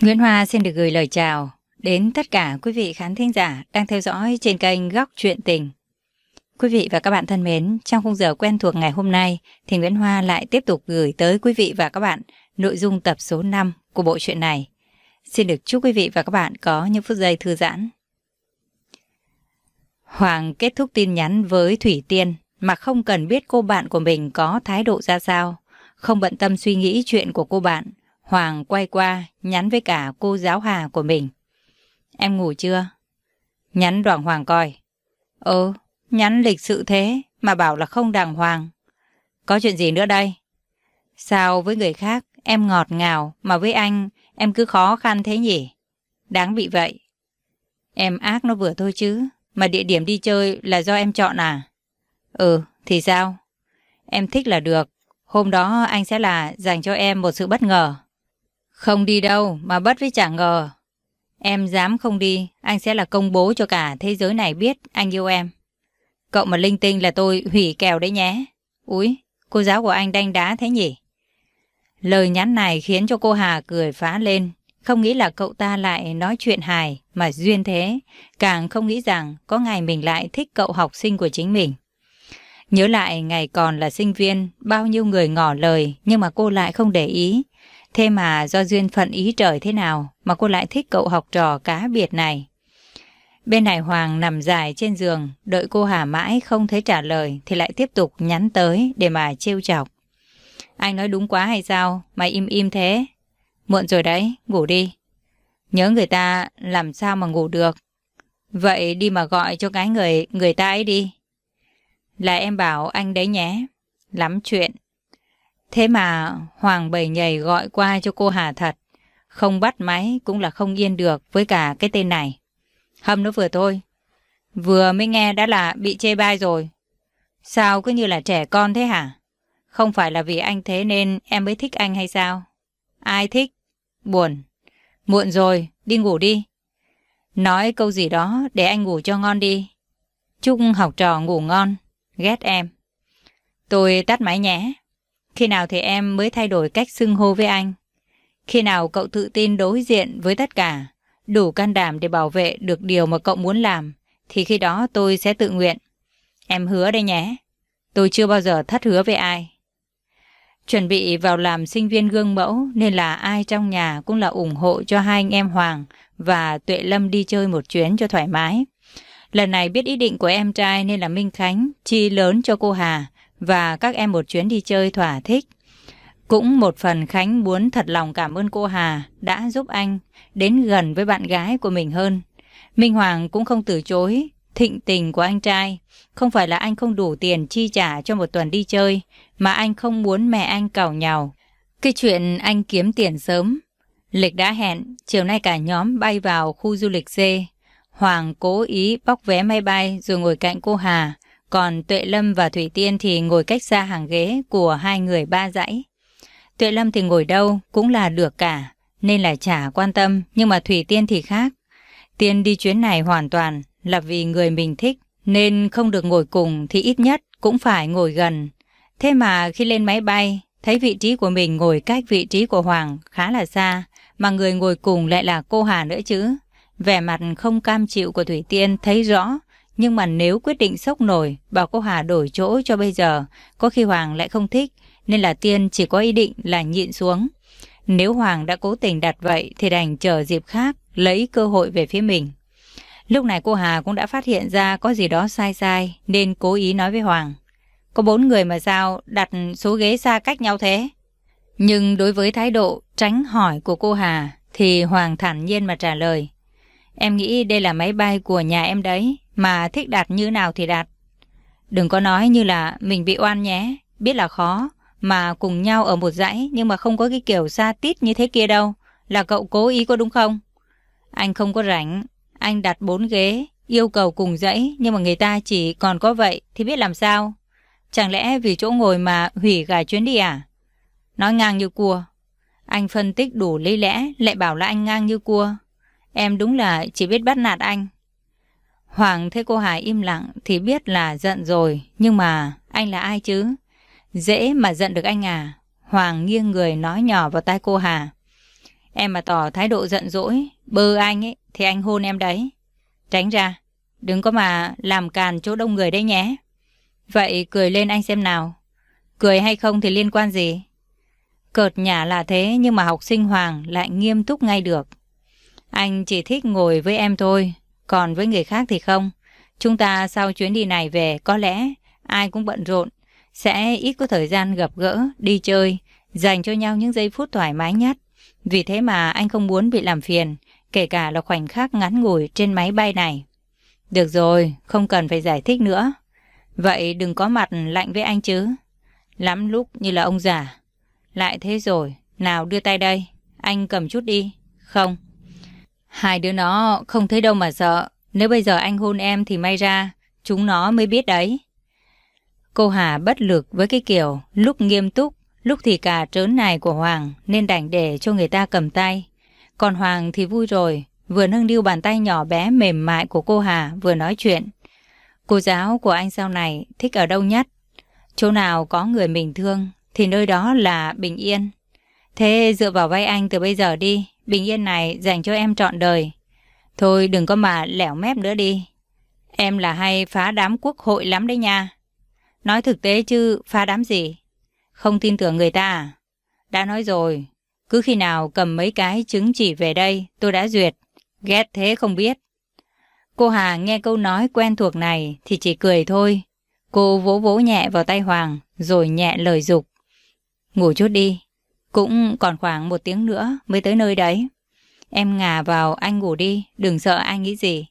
Nguyễn Hoa xin được gửi lời chào đến tất cả quý vị khán thính giả đang theo dõi trên kênh Góc Chuyện Tình. Quý vị và các bạn thân mến, trong khung giờ quen thuộc ngày hôm nay thì Nguyễn Hoa lại tiếp tục gửi tới quý vị và các bạn nội dung tập số 5 của bộ truyện này. Xin được chúc quý vị và các bạn có những phút giây thư giãn. Hoàng kết thúc tin nhắn với Thủy Tiên mà không cần biết cô bạn của mình có thái độ ra sao, không bận tâm suy nghĩ chuyện của cô bạn. Hoàng quay qua nhắn với cả cô giáo Hà của mình. Em ngủ chưa? Nhắn đoàn Hoàng coi. Ừ, nhắn lịch sự thế mà bảo là không đàng hoàng. Có chuyện gì nữa đây? Sao với người khác em ngọt ngào mà với anh em cứ khó khăn thế nhỉ? Đáng bị vậy. Em ác nó vừa thôi chứ, mà địa điểm đi chơi là do em chọn à? Ừ, thì sao? Em thích là được, hôm đó anh sẽ là dành cho em một sự bất ngờ. Không đi đâu mà bất với chẳng ngờ. Em dám không đi, anh sẽ là công bố cho cả thế giới này biết anh yêu em. Cậu mà linh tinh là tôi hủy kèo đấy nhé. Úi, cô giáo của anh đanh đá thế nhỉ? Lời nhắn này khiến cho cô Hà cười phá lên. Không nghĩ là cậu ta lại nói chuyện hài mà duyên thế. Càng không nghĩ rằng có ngày mình lại thích cậu học sinh của chính mình. Nhớ lại ngày còn là sinh viên, bao nhiêu người ngỏ lời nhưng mà cô lại không để ý. Thế mà do duyên phận ý trời thế nào mà cô lại thích cậu học trò cá biệt này. Bên này Hoàng nằm dài trên giường, đợi cô Hà mãi không thấy trả lời thì lại tiếp tục nhắn tới để mà trêu chọc. Anh nói đúng quá hay sao? Mày im im thế. Muộn rồi đấy, ngủ đi. Nhớ người ta làm sao mà ngủ được. Vậy đi mà gọi cho cái người người ta ấy đi. Là em bảo anh đấy nhé. Lắm chuyện. Thế mà Hoàng bầy nhầy gọi qua cho cô Hà thật. Không bắt máy cũng là không yên được với cả cái tên này. Hâm nó vừa thôi. Vừa mới nghe đã là bị chê bai rồi. Sao cứ như là trẻ con thế hả? Không phải là vì anh thế nên em mới thích anh hay sao? Ai thích? Buồn. Muộn rồi, đi ngủ đi. Nói câu gì đó để anh ngủ cho ngon đi. Chúc học trò ngủ ngon. Ghét em. Tôi tắt máy nhé. Khi nào thì em mới thay đổi cách xưng hô với anh? Khi nào cậu tự tin đối diện với tất cả, đủ can đảm để bảo vệ được điều mà cậu muốn làm, thì khi đó tôi sẽ tự nguyện. Em hứa đây nhé. Tôi chưa bao giờ thất hứa với ai. Chuẩn bị vào làm sinh viên gương mẫu nên là ai trong nhà cũng là ủng hộ cho hai anh em Hoàng và Tuệ Lâm đi chơi một chuyến cho thoải mái. Lần này biết ý định của em trai nên là Minh Khánh chi lớn cho cô Hà và các em một chuyến đi chơi thỏa thích. Cũng một phần Khánh muốn thật lòng cảm ơn cô Hà đã giúp anh đến gần với bạn gái của mình hơn. Minh Hoàng cũng không từ chối thịnh tình của anh trai. Không phải là anh không đủ tiền chi trả cho một tuần đi chơi, mà anh không muốn mẹ anh cào nhào. Cái chuyện anh kiếm tiền sớm. Lịch đã hẹn, chiều nay cả nhóm bay vào khu du lịch C Hoàng cố ý bóc vé máy bay rồi ngồi cạnh cô Hà, còn Tuệ Lâm và Thủy Tiên thì ngồi cách xa hàng ghế của hai người ba dãy. Tuệ Lâm thì ngồi đâu cũng là được cả, nên là chả quan tâm, nhưng mà Thủy Tiên thì khác. Tiên đi chuyến này hoàn toàn là vì người mình thích, nên không được ngồi cùng thì ít nhất cũng phải ngồi gần. Thế mà khi lên máy bay, thấy vị trí của mình ngồi cách vị trí của Hoàng khá là xa, mà người ngồi cùng lại là cô Hà nữa chứ. Vẻ mặt không cam chịu của Thủy Tiên thấy rõ, nhưng mà nếu quyết định sốc nổi, bảo cô Hà đổi chỗ cho bây giờ, có khi Hoàng lại không thích, nên là Tiên chỉ có ý định là nhịn xuống. Nếu Hoàng đã cố tình đặt vậy thì đành chờ dịp khác, lấy cơ hội về phía mình. Lúc này cô Hà cũng đã phát hiện ra có gì đó sai sai, nên cố ý nói với Hoàng. Có bốn người mà sao đặt số ghế xa cách nhau thế? Nhưng đối với thái độ tránh hỏi của cô Hà, thì Hoàng thản nhiên mà trả lời. Em nghĩ đây là máy bay của nhà em đấy, mà thích đặt như nào thì đặt. Đừng có nói như là mình bị oan nhé, biết là khó, mà cùng nhau ở một dãy nhưng mà không có cái kiểu xa tít như thế kia đâu. Là cậu cố ý có đúng không? Anh không có rảnh, anh đặt bốn ghế, yêu cầu cùng dãy nhưng mà người ta chỉ còn có vậy thì biết làm sao? Chẳng lẽ vì chỗ ngồi mà hủy cả chuyến đi à? Nói ngang như cua. Anh phân tích đủ lý lẽ lại bảo là anh ngang như cua. Em đúng là chỉ biết bắt nạt anh. Hoàng thấy cô Hải im lặng thì biết là giận rồi. Nhưng mà anh là ai chứ? Dễ mà giận được anh à? Hoàng nghiêng người nói nhỏ vào tai cô Hà. Em mà tỏ thái độ giận dỗi, bơ anh ấy, thì anh hôn em đấy. Tránh ra, đừng có mà làm càn chỗ đông người đấy nhé. Vậy cười lên anh xem nào. Cười hay không thì liên quan gì? Cợt nhả là thế nhưng mà học sinh Hoàng lại nghiêm túc ngay được. Anh chỉ thích ngồi với em thôi, còn với người khác thì không. Chúng ta sau chuyến đi này về có lẽ ai cũng bận rộn, sẽ ít có thời gian gặp gỡ, đi chơi, dành cho nhau những giây phút thoải mái nhất. Vì thế mà anh không muốn bị làm phiền, kể cả là khoảnh khắc ngắn ngủi trên máy bay này. Được rồi, không cần phải giải thích nữa. Vậy đừng có mặt lạnh với anh chứ. Lắm lúc như là ông già. Lại thế rồi, nào đưa tay đây, anh cầm chút đi. Không. Hai đứa nó không thấy đâu mà sợ. Nếu bây giờ anh hôn em thì may ra, chúng nó mới biết đấy. Cô Hà bất lực với cái kiểu lúc nghiêm túc, lúc thì cà trớn này của Hoàng nên đành để cho người ta cầm tay. Còn Hoàng thì vui rồi, vừa nâng niu bàn tay nhỏ bé mềm mại của cô Hà vừa nói chuyện. Cô giáo của anh sau này thích ở đâu nhất? Chỗ nào có người mình thương thì nơi đó là bình yên. Thế dựa vào vai anh từ bây giờ đi, bình yên này dành cho em trọn đời. Thôi đừng có mà lẻo mép nữa đi. Em là hay phá đám quốc hội lắm đấy nha. Nói thực tế chứ phá đám gì? Không tin tưởng người ta à? Đã nói rồi, cứ khi nào cầm mấy cái chứng chỉ về đây tôi đã duyệt. Ghét thế không biết. Cô Hà nghe câu nói quen thuộc này thì chỉ cười thôi. Cô vỗ vỗ nhẹ vào tay Hoàng rồi nhẹ lời dục. Ngủ chút đi. Cũng còn khoảng một tiếng nữa mới tới nơi đấy. Em ngả vào anh ngủ đi, đừng sợ anh nghĩ gì.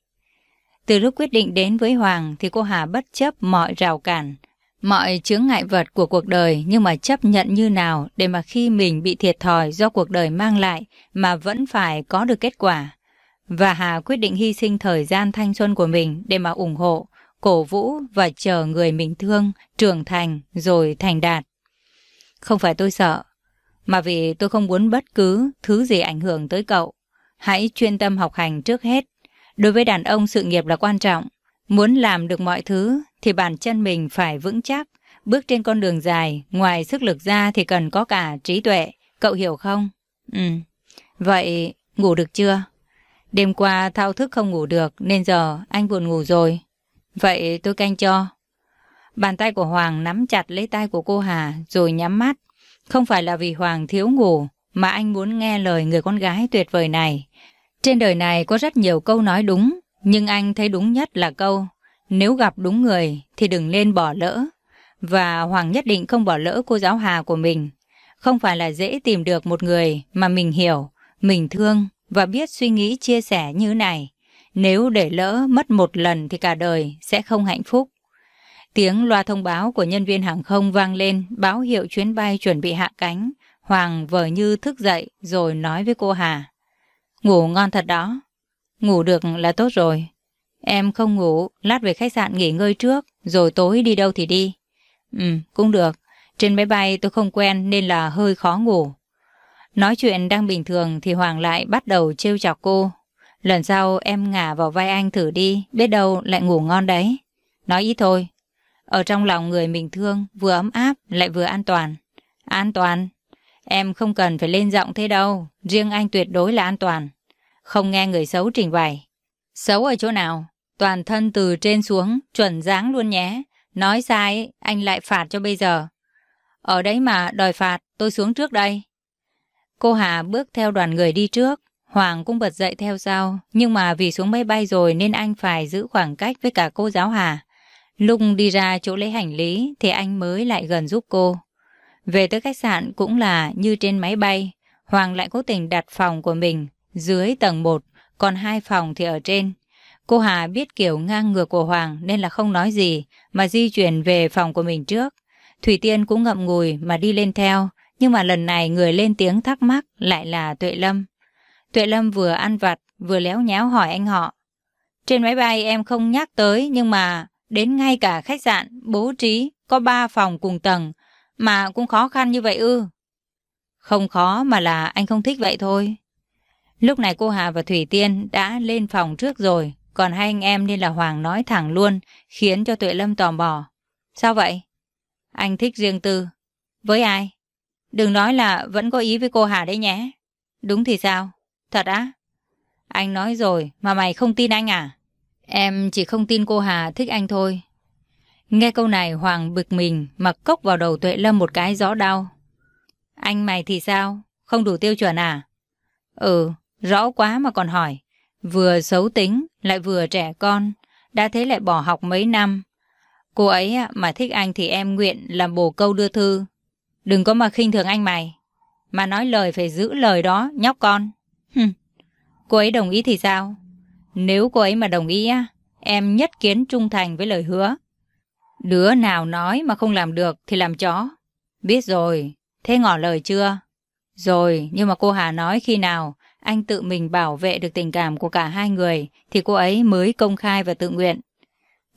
Từ lúc quyết định đến với Hoàng thì cô Hà bất chấp mọi rào cản, mọi chướng ngại vật của cuộc đời nhưng mà chấp nhận như nào để mà khi mình bị thiệt thòi do cuộc đời mang lại mà vẫn phải có được kết quả. Và Hà quyết định hy sinh thời gian thanh xuân của mình để mà ủng hộ, cổ vũ và chờ người mình thương trưởng thành rồi thành đạt. Không phải tôi sợ, mà vì tôi không muốn bất cứ thứ gì ảnh hưởng tới cậu. Hãy chuyên tâm học hành trước hết. Đối với đàn ông sự nghiệp là quan trọng. Muốn làm được mọi thứ thì bản chân mình phải vững chắc. Bước trên con đường dài, ngoài sức lực ra thì cần có cả trí tuệ. Cậu hiểu không? Ừ. Vậy ngủ được chưa? Đêm qua thao thức không ngủ được nên giờ anh buồn ngủ rồi. Vậy tôi canh cho. Bàn tay của Hoàng nắm chặt lấy tay của cô Hà rồi nhắm mắt. Không phải là vì Hoàng thiếu ngủ mà anh muốn nghe lời người con gái tuyệt vời này. Trên đời này có rất nhiều câu nói đúng, nhưng anh thấy đúng nhất là câu nếu gặp đúng người thì đừng nên bỏ lỡ. Và Hoàng nhất định không bỏ lỡ cô giáo Hà của mình. Không phải là dễ tìm được một người mà mình hiểu, mình thương và biết suy nghĩ chia sẻ như này. Nếu để lỡ mất một lần thì cả đời sẽ không hạnh phúc. Tiếng loa thông báo của nhân viên hàng không vang lên báo hiệu chuyến bay chuẩn bị hạ cánh. Hoàng vờ như thức dậy rồi nói với cô Hà. Ngủ ngon thật đó. Ngủ được là tốt rồi. Em không ngủ, lát về khách sạn nghỉ ngơi trước, rồi tối đi đâu thì đi. Ừ, cũng được. Trên máy bay tôi không quen nên là hơi khó ngủ. Nói chuyện đang bình thường thì Hoàng lại bắt đầu trêu chọc cô. Lần sau em ngả vào vai anh thử đi, biết đâu lại ngủ ngon đấy. Nói ít thôi. Ở trong lòng người mình thương, vừa ấm áp lại vừa an toàn. An toàn? Em không cần phải lên giọng thế đâu, riêng anh tuyệt đối là an toàn. Không nghe người xấu trình bày. Xấu ở chỗ nào? Toàn thân từ trên xuống, chuẩn dáng luôn nhé. Nói sai, anh lại phạt cho bây giờ. Ở đấy mà đòi phạt, tôi xuống trước đây. Cô Hà bước theo đoàn người đi trước. Hoàng cũng bật dậy theo sau, nhưng mà vì xuống máy bay rồi nên anh phải giữ khoảng cách với cả cô giáo Hà. Lúc đi ra chỗ lấy hành lý thì anh mới lại gần giúp cô. Về tới khách sạn cũng là như trên máy bay, Hoàng lại cố tình đặt phòng của mình dưới tầng 1, còn hai phòng thì ở trên. Cô Hà biết kiểu ngang ngược của Hoàng nên là không nói gì mà di chuyển về phòng của mình trước. Thủy Tiên cũng ngậm ngùi mà đi lên theo, nhưng mà lần này người lên tiếng thắc mắc lại là Tuệ Lâm. Tuệ Lâm vừa ăn vặt vừa léo nháo hỏi anh họ. Trên máy bay em không nhắc tới nhưng mà đến ngay cả khách sạn bố trí có ba phòng cùng tầng mà cũng khó khăn như vậy ư. Không khó mà là anh không thích vậy thôi. Lúc này cô Hà và Thủy Tiên đã lên phòng trước rồi, còn hai anh em nên là Hoàng nói thẳng luôn, khiến cho Tuệ Lâm tò mò. Sao vậy? Anh thích riêng tư. Với ai? Đừng nói là vẫn có ý với cô Hà đấy nhé. Đúng thì sao? Thật á? Anh nói rồi mà mày không tin anh à? Em chỉ không tin cô Hà thích anh thôi. Nghe câu này Hoàng bực mình mặc cốc vào đầu Tuệ Lâm một cái rõ đau. Anh mày thì sao? Không đủ tiêu chuẩn à? Ừ, rõ quá mà còn hỏi. Vừa xấu tính, lại vừa trẻ con. Đã thế lại bỏ học mấy năm. Cô ấy mà thích anh thì em nguyện làm bồ câu đưa thư. Đừng có mà khinh thường anh mày. Mà nói lời phải giữ lời đó, nhóc con. Hừm. Cô ấy đồng ý thì sao? Nếu cô ấy mà đồng ý á, em nhất kiến trung thành với lời hứa. Đứa nào nói mà không làm được thì làm chó. Biết rồi, thế ngỏ lời chưa? Rồi, nhưng mà cô Hà nói khi nào anh tự mình bảo vệ được tình cảm của cả hai người thì cô ấy mới công khai và tự nguyện.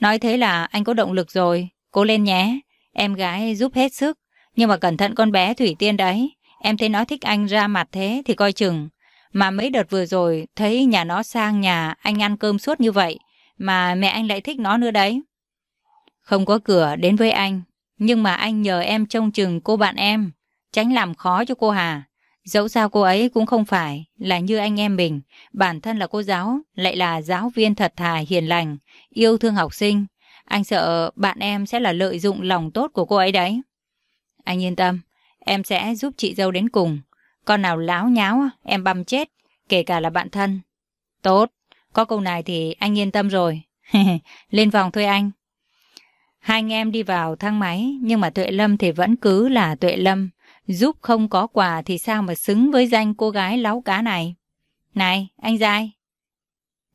Nói thế là anh có động lực rồi, cố lên nhé. Em gái giúp hết sức, nhưng mà cẩn thận con bé Thủy Tiên đấy. Em thấy nó thích anh ra mặt thế thì coi chừng. Mà mấy đợt vừa rồi thấy nhà nó sang nhà anh ăn cơm suốt như vậy, mà mẹ anh lại thích nó nữa đấy. Không có cửa đến với anh, nhưng mà anh nhờ em trông chừng cô bạn em, tránh làm khó cho cô Hà. Dẫu sao cô ấy cũng không phải là như anh em mình, bản thân là cô giáo, lại là giáo viên thật thà hiền lành, yêu thương học sinh. Anh sợ bạn em sẽ là lợi dụng lòng tốt của cô ấy đấy. Anh yên tâm, em sẽ giúp chị dâu đến cùng. Con nào láo nháo, em băm chết, kể cả là bạn thân. Tốt, có câu này thì anh yên tâm rồi. Lên phòng thôi anh. Hai anh em đi vào thang máy, nhưng mà Tuệ Lâm thì vẫn cứ là Tuệ Lâm. Giúp không có quà thì sao mà xứng với danh cô gái láo cá này. Này, anh dai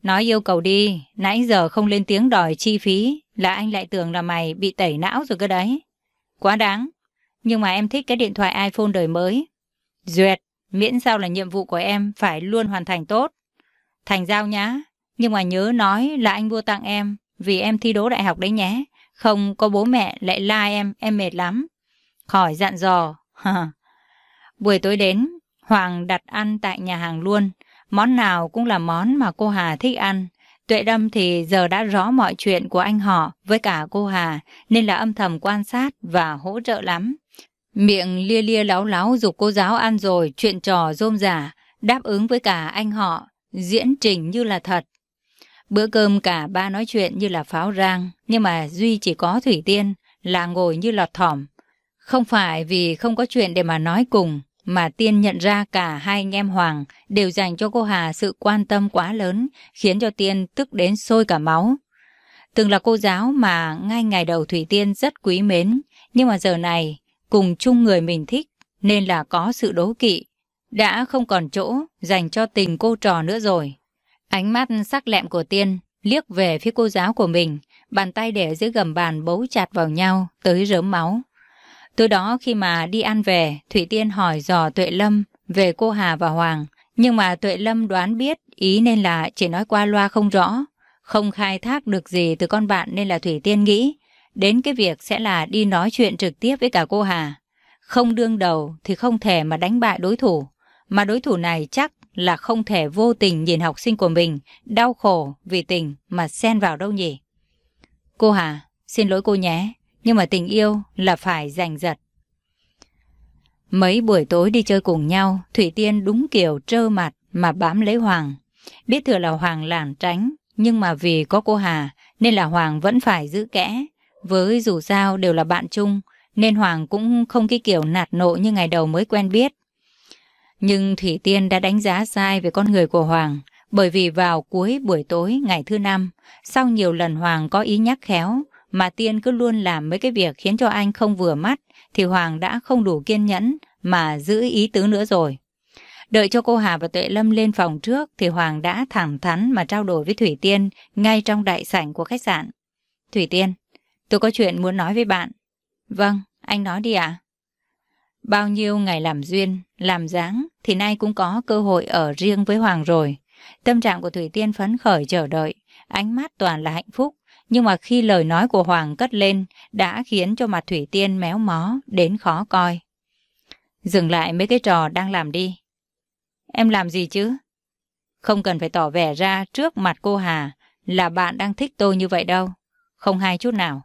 Nói yêu cầu đi, nãy giờ không lên tiếng đòi chi phí, là anh lại tưởng là mày bị tẩy não rồi cơ đấy. Quá đáng. Nhưng mà em thích cái điện thoại iPhone đời mới. Duyệt, miễn sao là nhiệm vụ của em phải luôn hoàn thành tốt. Thành giao nhá. Nhưng mà nhớ nói là anh mua tặng em vì em thi đỗ đại học đấy nhé. Không có bố mẹ lại la em, em mệt lắm. Khỏi dặn dò. Buổi tối đến, Hoàng đặt ăn tại nhà hàng luôn. Món nào cũng là món mà cô Hà thích ăn. Tuệ Đâm thì giờ đã rõ mọi chuyện của anh họ với cả cô Hà, nên là âm thầm quan sát và hỗ trợ lắm. Miệng lia lia láo láo dục cô giáo ăn rồi, chuyện trò rôm giả, đáp ứng với cả anh họ, diễn trình như là thật. Bữa cơm cả ba nói chuyện như là pháo rang, nhưng mà Duy chỉ có Thủy Tiên là ngồi như lọt thỏm. Không phải vì không có chuyện để mà nói cùng, mà Tiên nhận ra cả hai anh em Hoàng đều dành cho cô Hà sự quan tâm quá lớn, khiến cho Tiên tức đến sôi cả máu. Từng là cô giáo mà ngay ngày đầu Thủy Tiên rất quý mến, nhưng mà giờ này cùng chung người mình thích nên là có sự đố kỵ, đã không còn chỗ dành cho tình cô trò nữa rồi. Ánh mắt sắc lẹm của Tiên liếc về phía cô giáo của mình, bàn tay để dưới gầm bàn bấu chặt vào nhau tới rớm máu. Từ đó khi mà đi ăn về, Thủy Tiên hỏi dò Tuệ Lâm về cô Hà và Hoàng, nhưng mà Tuệ Lâm đoán biết ý nên là chỉ nói qua loa không rõ, không khai thác được gì từ con bạn nên là Thủy Tiên nghĩ đến cái việc sẽ là đi nói chuyện trực tiếp với cả cô Hà. Không đương đầu thì không thể mà đánh bại đối thủ, mà đối thủ này chắc là không thể vô tình nhìn học sinh của mình đau khổ vì tình mà xen vào đâu nhỉ. Cô Hà, xin lỗi cô nhé, nhưng mà tình yêu là phải giành giật. Mấy buổi tối đi chơi cùng nhau, Thủy Tiên đúng kiểu trơ mặt mà bám lấy Hoàng. Biết thừa là Hoàng lảng tránh, nhưng mà vì có cô Hà nên là Hoàng vẫn phải giữ kẽ. Với dù sao đều là bạn chung, nên Hoàng cũng không cái kiểu nạt nộ như ngày đầu mới quen biết. Nhưng Thủy Tiên đã đánh giá sai về con người của Hoàng, bởi vì vào cuối buổi tối ngày thứ năm, sau nhiều lần Hoàng có ý nhắc khéo, mà Tiên cứ luôn làm mấy cái việc khiến cho anh không vừa mắt, thì Hoàng đã không đủ kiên nhẫn mà giữ ý tứ nữa rồi. Đợi cho cô Hà và Tuệ Lâm lên phòng trước thì Hoàng đã thẳng thắn mà trao đổi với Thủy Tiên ngay trong đại sảnh của khách sạn. Thủy Tiên, tôi có chuyện muốn nói với bạn. Vâng, anh nói đi ạ. Bao nhiêu ngày làm duyên, làm dáng thì nay cũng có cơ hội ở riêng với Hoàng rồi. Tâm trạng của Thủy Tiên phấn khởi chờ đợi, ánh mắt toàn là hạnh phúc. Nhưng mà khi lời nói của Hoàng cất lên đã khiến cho mặt Thủy Tiên méo mó đến khó coi. Dừng lại mấy cái trò đang làm đi. Em làm gì chứ? Không cần phải tỏ vẻ ra trước mặt cô Hà là bạn đang thích tôi như vậy đâu. Không hay chút nào.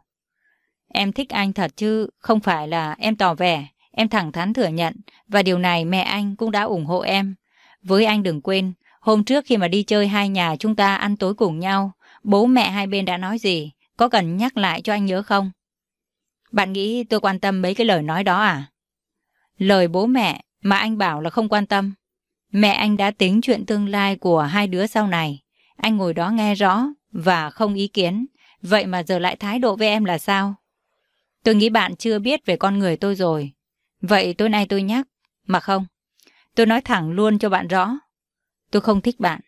Em thích anh thật chứ không phải là em tỏ vẻ, em thẳng thắn thừa nhận và điều này mẹ anh cũng đã ủng hộ em. Với anh đừng quên, hôm trước khi mà đi chơi hai nhà chúng ta ăn tối cùng nhau, bố mẹ hai bên đã nói gì, có cần nhắc lại cho anh nhớ không? Bạn nghĩ tôi quan tâm mấy cái lời nói đó à? Lời bố mẹ mà anh bảo là không quan tâm. Mẹ anh đã tính chuyện tương lai của hai đứa sau này. Anh ngồi đó nghe rõ và không ý kiến. Vậy mà giờ lại thái độ với em là sao? Tôi nghĩ bạn chưa biết về con người tôi rồi. Vậy tối nay tôi nhắc. Mà không. Tôi nói thẳng luôn cho bạn rõ. Tôi không thích bạn.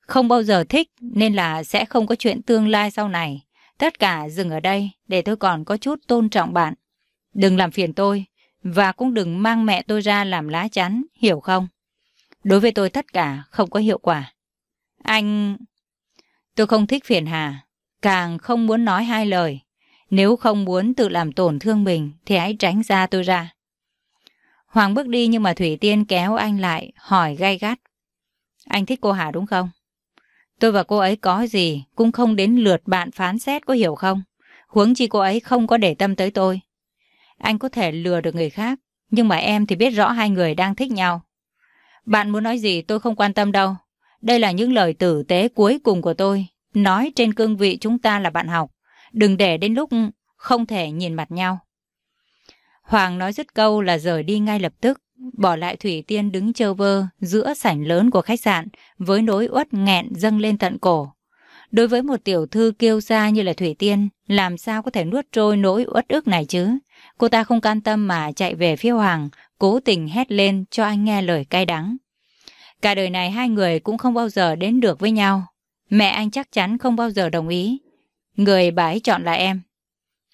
Không bao giờ thích nên là sẽ không có chuyện tương lai sau này. Tất cả dừng ở đây để tôi còn có chút tôn trọng bạn. Đừng làm phiền tôi và cũng đừng mang mẹ tôi ra làm lá chắn, hiểu không? Đối với tôi tất cả không có hiệu quả. Anh... Tôi không thích phiền hà, càng không muốn nói hai lời. Nếu không muốn tự làm tổn thương mình thì hãy tránh ra tôi ra. Hoàng bước đi nhưng mà Thủy Tiên kéo anh lại, hỏi gay gắt. Anh thích cô Hà đúng không? Tôi và cô ấy có gì cũng không đến lượt bạn phán xét có hiểu không? Huống chi cô ấy không có để tâm tới tôi. Anh có thể lừa được người khác, nhưng mà em thì biết rõ hai người đang thích nhau. Bạn muốn nói gì tôi không quan tâm đâu. Đây là những lời tử tế cuối cùng của tôi. Nói trên cương vị chúng ta là bạn học. Đừng để đến lúc không thể nhìn mặt nhau. Hoàng nói dứt câu là rời đi ngay lập tức, bỏ lại Thủy Tiên đứng chơ vơ giữa sảnh lớn của khách sạn với nỗi uất nghẹn dâng lên tận cổ. Đối với một tiểu thư kiêu sa như là Thủy Tiên, làm sao có thể nuốt trôi nỗi uất ức này chứ? Cô ta không can tâm mà chạy về phía Hoàng, cố tình hét lên cho anh nghe lời cay đắng. Cả đời này hai người cũng không bao giờ đến được với nhau. Mẹ anh chắc chắn không bao giờ đồng ý. Người bà ấy chọn là em.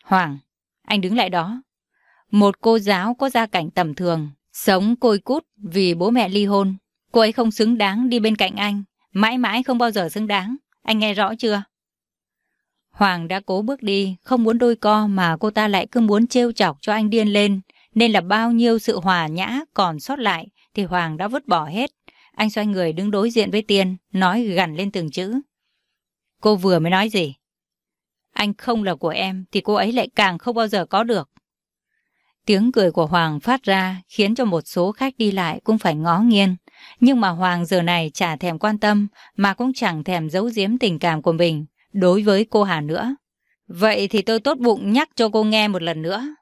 Hoàng, anh đứng lại đó. Một cô giáo có gia cảnh tầm thường, sống côi cút vì bố mẹ ly hôn. Cô ấy không xứng đáng đi bên cạnh anh, mãi mãi không bao giờ xứng đáng. Anh nghe rõ chưa? Hoàng đã cố bước đi, không muốn đôi co mà cô ta lại cứ muốn trêu chọc cho anh điên lên. Nên là bao nhiêu sự hòa nhã còn sót lại thì Hoàng đã vứt bỏ hết. Anh xoay người đứng đối diện với Tiên, nói gằn lên từng chữ. Cô vừa mới nói gì? Anh không là của em thì cô ấy lại càng không bao giờ có được. Tiếng cười của Hoàng phát ra khiến cho một số khách đi lại cũng phải ngó nghiêng. Nhưng mà Hoàng giờ này chả thèm quan tâm mà cũng chẳng thèm giấu giếm tình cảm của mình đối với cô Hà nữa. Vậy thì tôi tốt bụng nhắc cho cô nghe một lần nữa.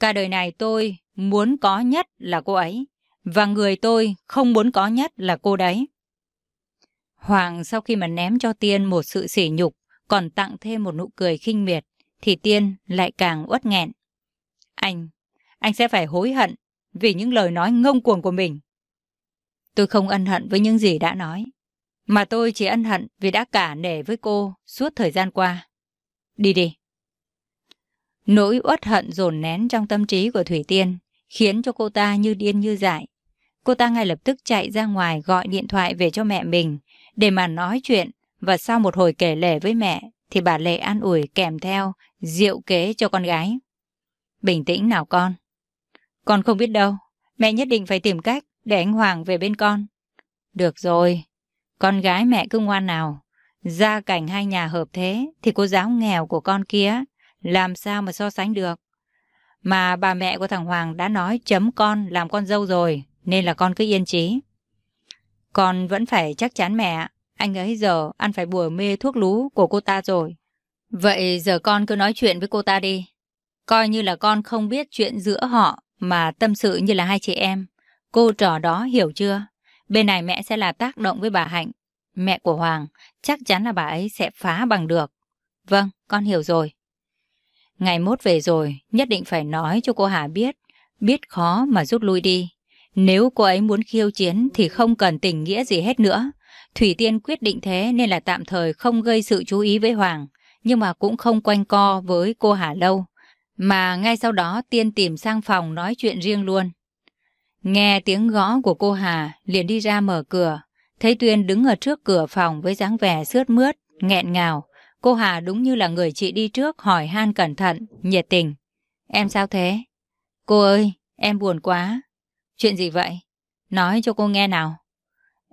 Cả đời này tôi muốn có nhất là cô ấy, và người tôi không muốn có nhất là cô đấy. Hoàng sau khi mà ném cho Tiên một sự sỉ nhục, còn tặng thêm một nụ cười khinh miệt, thì Tiên lại càng uất nghẹn. Anh, anh sẽ phải hối hận vì những lời nói ngông cuồng của mình. Tôi không ân hận với những gì đã nói. Mà tôi chỉ ân hận vì đã cả nể với cô suốt thời gian qua. Đi đi. Nỗi uất hận dồn nén trong tâm trí của Thủy Tiên khiến cho cô ta như điên như dại. Cô ta ngay lập tức chạy ra ngoài gọi điện thoại về cho mẹ mình để mà nói chuyện và sau một hồi kể lể với mẹ thì bà Lệ an ủi kèm theo rượu kế cho con gái. Bình tĩnh nào con. Con không biết đâu. Mẹ nhất định phải tìm cách để anh Hoàng về bên con. Được rồi, con gái mẹ cứ ngoan nào. Gia cảnh hai nhà hợp thế thì cô giáo nghèo của con kia làm sao mà so sánh được. Mà bà mẹ của thằng Hoàng đã nói chấm con làm con dâu rồi nên là con cứ yên trí. Con vẫn phải chắc chắn mẹ, anh ấy giờ ăn phải bùa mê thuốc lú của cô ta rồi. Vậy giờ con cứ nói chuyện với cô ta đi. Coi như là con không biết chuyện giữa họ mà tâm sự như là hai chị em. Cô trò đó hiểu chưa? Bên này mẹ sẽ là tác động với bà Hạnh. Mẹ của Hoàng, chắc chắn là bà ấy sẽ phá bằng được. Vâng, con hiểu rồi. Ngày mốt về rồi, nhất định phải nói cho cô Hà biết. Biết khó mà rút lui đi. Nếu cô ấy muốn khiêu chiến thì không cần tình nghĩa gì hết nữa. Thủy Tiên quyết định thế nên là tạm thời không gây sự chú ý với Hoàng, nhưng mà cũng không quanh co với cô Hà lâu. Mà ngay sau đó Tiên tìm sang phòng nói chuyện riêng luôn. Nghe tiếng gõ của cô Hà, liền đi ra mở cửa. Thấy Tuyên đứng ở trước cửa phòng với dáng vẻ sướt mướt, nghẹn ngào. Cô Hà đúng như là người chị đi trước hỏi han cẩn thận, nhiệt tình. Em sao thế? Cô ơi, em buồn quá. Chuyện gì vậy? Nói cho cô nghe nào.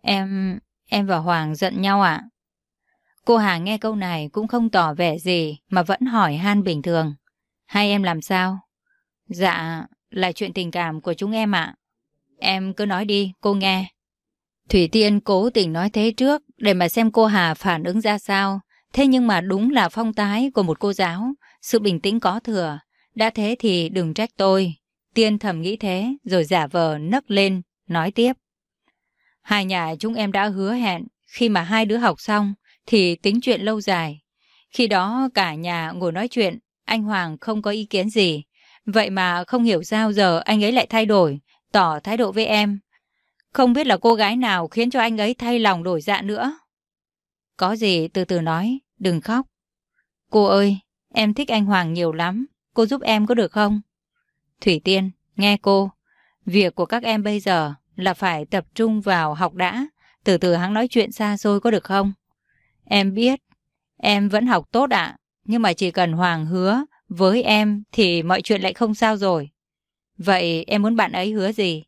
Em em và Hoàng giận nhau ạ? Cô Hà nghe câu này cũng không tỏ vẻ gì mà vẫn hỏi han bình thường. Hai em làm sao? Dạ, là chuyện tình cảm của chúng em ạ. Em cứ nói đi, cô nghe. Thủy Tiên cố tình nói thế trước để mà xem cô Hà phản ứng ra sao. Thế nhưng mà đúng là phong tái của một cô giáo, sự bình tĩnh có thừa. Đã thế thì đừng trách tôi. Tiên thầm nghĩ thế, rồi giả vờ nấc lên, nói tiếp. Hai nhà chúng em đã hứa hẹn, khi mà hai đứa học xong, thì tính chuyện lâu dài. Khi đó cả nhà ngồi nói chuyện, anh Hoàng không có ý kiến gì. Vậy mà không hiểu sao giờ anh ấy lại thay đổi, tỏ thái độ với em. Không biết là cô gái nào khiến cho anh ấy thay lòng đổi dạ nữa. Có gì từ từ nói, đừng khóc. Cô ơi, em thích anh Hoàng nhiều lắm, cô giúp em có được không? Thủy Tiên, nghe cô, việc của các em bây giờ là phải tập trung vào học đã, từ từ hắn nói chuyện xa xôi có được không? Em biết, em vẫn học tốt ạ, nhưng mà chỉ cần Hoàng hứa với em thì mọi chuyện lại không sao rồi. Vậy em muốn bạn ấy hứa gì?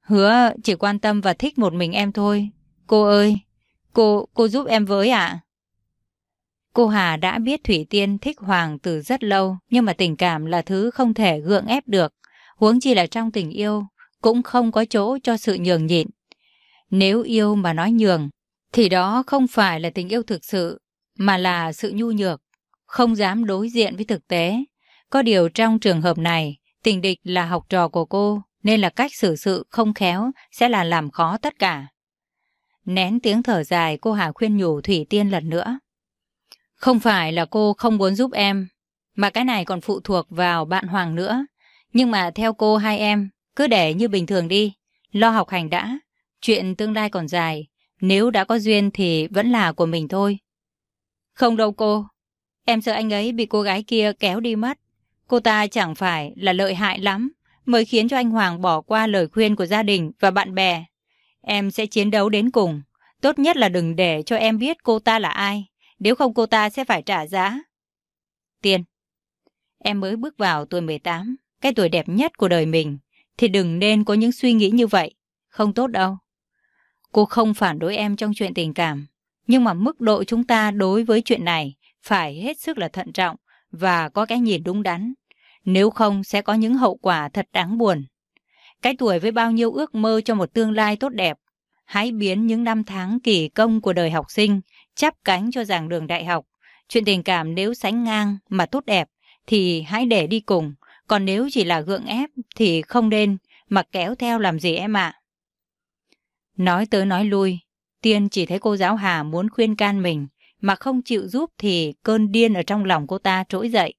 Hứa chỉ quan tâm và thích một mình em thôi. Cô ơi, cô, cô giúp em với ạ. Cô Hà đã biết Thủy Tiên thích Hoàng từ rất lâu, nhưng mà tình cảm là thứ không thể gượng ép được. Huống chi là trong tình yêu, cũng không có chỗ cho sự nhường nhịn. Nếu yêu mà nói nhường, thì đó không phải là tình yêu thực sự, mà là sự nhu nhược, không dám đối diện với thực tế. Có điều trong trường hợp này, tình địch là học trò của cô, nên là cách xử sự không khéo sẽ là làm khó tất cả. Nén tiếng thở dài, cô Hà khuyên nhủ Thủy Tiên lần nữa. Không phải là cô không muốn giúp em, mà cái này còn phụ thuộc vào bạn Hoàng nữa. Nhưng mà theo cô hai em, cứ để như bình thường đi, lo học hành đã. Chuyện tương lai còn dài, nếu đã có duyên thì vẫn là của mình thôi. Không đâu cô, em sợ anh ấy bị cô gái kia kéo đi mất. Cô ta chẳng phải là lợi hại lắm, mới khiến cho anh Hoàng bỏ qua lời khuyên của gia đình và bạn bè. Em sẽ chiến đấu đến cùng. Tốt nhất là đừng để cho em biết cô ta là ai, nếu không cô ta sẽ phải trả giá. Tiên, em mới bước vào tuổi 18, cái tuổi đẹp nhất của đời mình, thì đừng nên có những suy nghĩ như vậy, không tốt đâu. Cô không phản đối em trong chuyện tình cảm, nhưng mà mức độ chúng ta đối với chuyện này phải hết sức là thận trọng và có cái nhìn đúng đắn. Nếu không sẽ có những hậu quả thật đáng buồn. Cái tuổi với bao nhiêu ước mơ cho một tương lai tốt đẹp. Hãy biến những năm tháng kỳ công của đời học sinh chắp cánh cho giảng đường đại học. Chuyện tình cảm nếu sánh ngang mà tốt đẹp thì hãy để đi cùng. Còn nếu chỉ là gượng ép thì không nên mà kéo theo làm gì em ạ. Nói tới nói lui, Tiên chỉ thấy cô giáo Hà muốn khuyên can mình mà không chịu giúp thì cơn điên ở trong lòng cô ta trỗi dậy.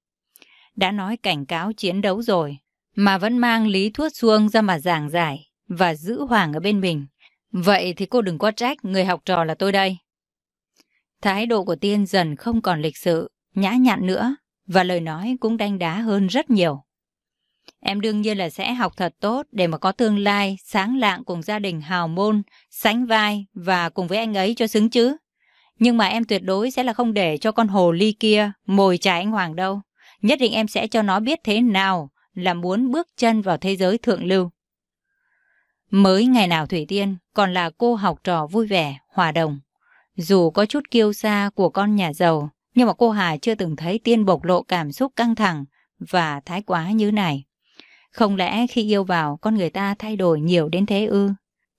Đã nói cảnh cáo chiến đấu rồi, mà vẫn mang lý thuốc xuông ra mà giảng giải và giữ Hoàng ở bên mình. Vậy thì cô đừng có trách người học trò là tôi đây. Thái độ của Tiên dần không còn lịch sự, nhã nhặn nữa và lời nói cũng đanh đá hơn rất nhiều. Em đương nhiên là sẽ học thật tốt để mà có tương lai sáng lạng cùng gia đình hào môn, sánh vai và cùng với anh ấy cho xứng chứ. Nhưng mà em tuyệt đối sẽ là không để cho con hồ ly kia mồi trả anh Hoàng đâu. Nhất định em sẽ cho nó biết thế nào là muốn bước chân vào thế giới thượng lưu. Mới ngày nào Thủy Tiên còn là cô học trò vui vẻ, hòa đồng. Dù có chút kiêu xa của con nhà giàu, nhưng mà cô Hà chưa từng thấy Tiên bộc lộ cảm xúc căng thẳng và thái quá như này. Không lẽ khi yêu vào con người ta thay đổi nhiều đến thế ư?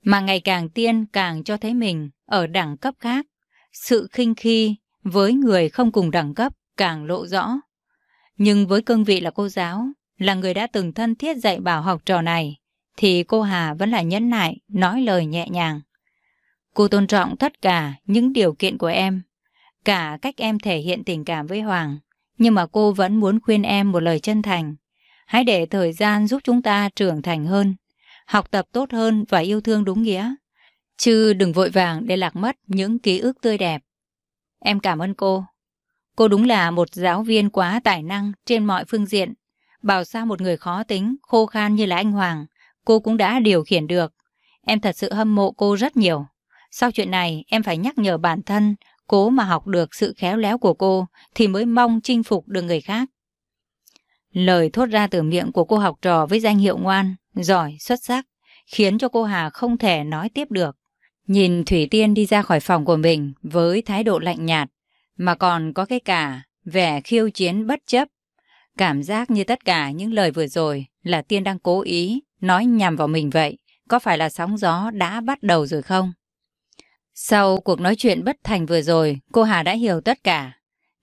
Mà ngày càng Tiên càng cho thấy mình ở đẳng cấp khác. Sự khinh khi với người không cùng đẳng cấp càng lộ rõ. Nhưng với cương vị là cô giáo, là người đã từng thân thiết dạy bảo học trò này, thì cô Hà vẫn là nhẫn nại, nói lời nhẹ nhàng. Cô tôn trọng tất cả những điều kiện của em, cả cách em thể hiện tình cảm với Hoàng, nhưng mà cô vẫn muốn khuyên em một lời chân thành. Hãy để thời gian giúp chúng ta trưởng thành hơn, học tập tốt hơn và yêu thương đúng nghĩa. Chứ đừng vội vàng để lạc mất những ký ức tươi đẹp. Em cảm ơn cô. Cô đúng là một giáo viên quá tài năng trên mọi phương diện. Bảo sao một người khó tính, khô khan như là anh Hoàng, cô cũng đã điều khiển được. Em thật sự hâm mộ cô rất nhiều. Sau chuyện này, em phải nhắc nhở bản thân, cố mà học được sự khéo léo của cô, thì mới mong chinh phục được người khác. Lời thốt ra từ miệng của cô học trò với danh hiệu ngoan, giỏi, xuất sắc, khiến cho cô Hà không thể nói tiếp được. Nhìn Thủy Tiên đi ra khỏi phòng của mình với thái độ lạnh nhạt, mà còn có cái cả vẻ khiêu chiến bất chấp. Cảm giác như tất cả những lời vừa rồi là Tiên đang cố ý nói nhằm vào mình vậy. Có phải là sóng gió đã bắt đầu rồi không? Sau cuộc nói chuyện bất thành vừa rồi, cô Hà đã hiểu tất cả.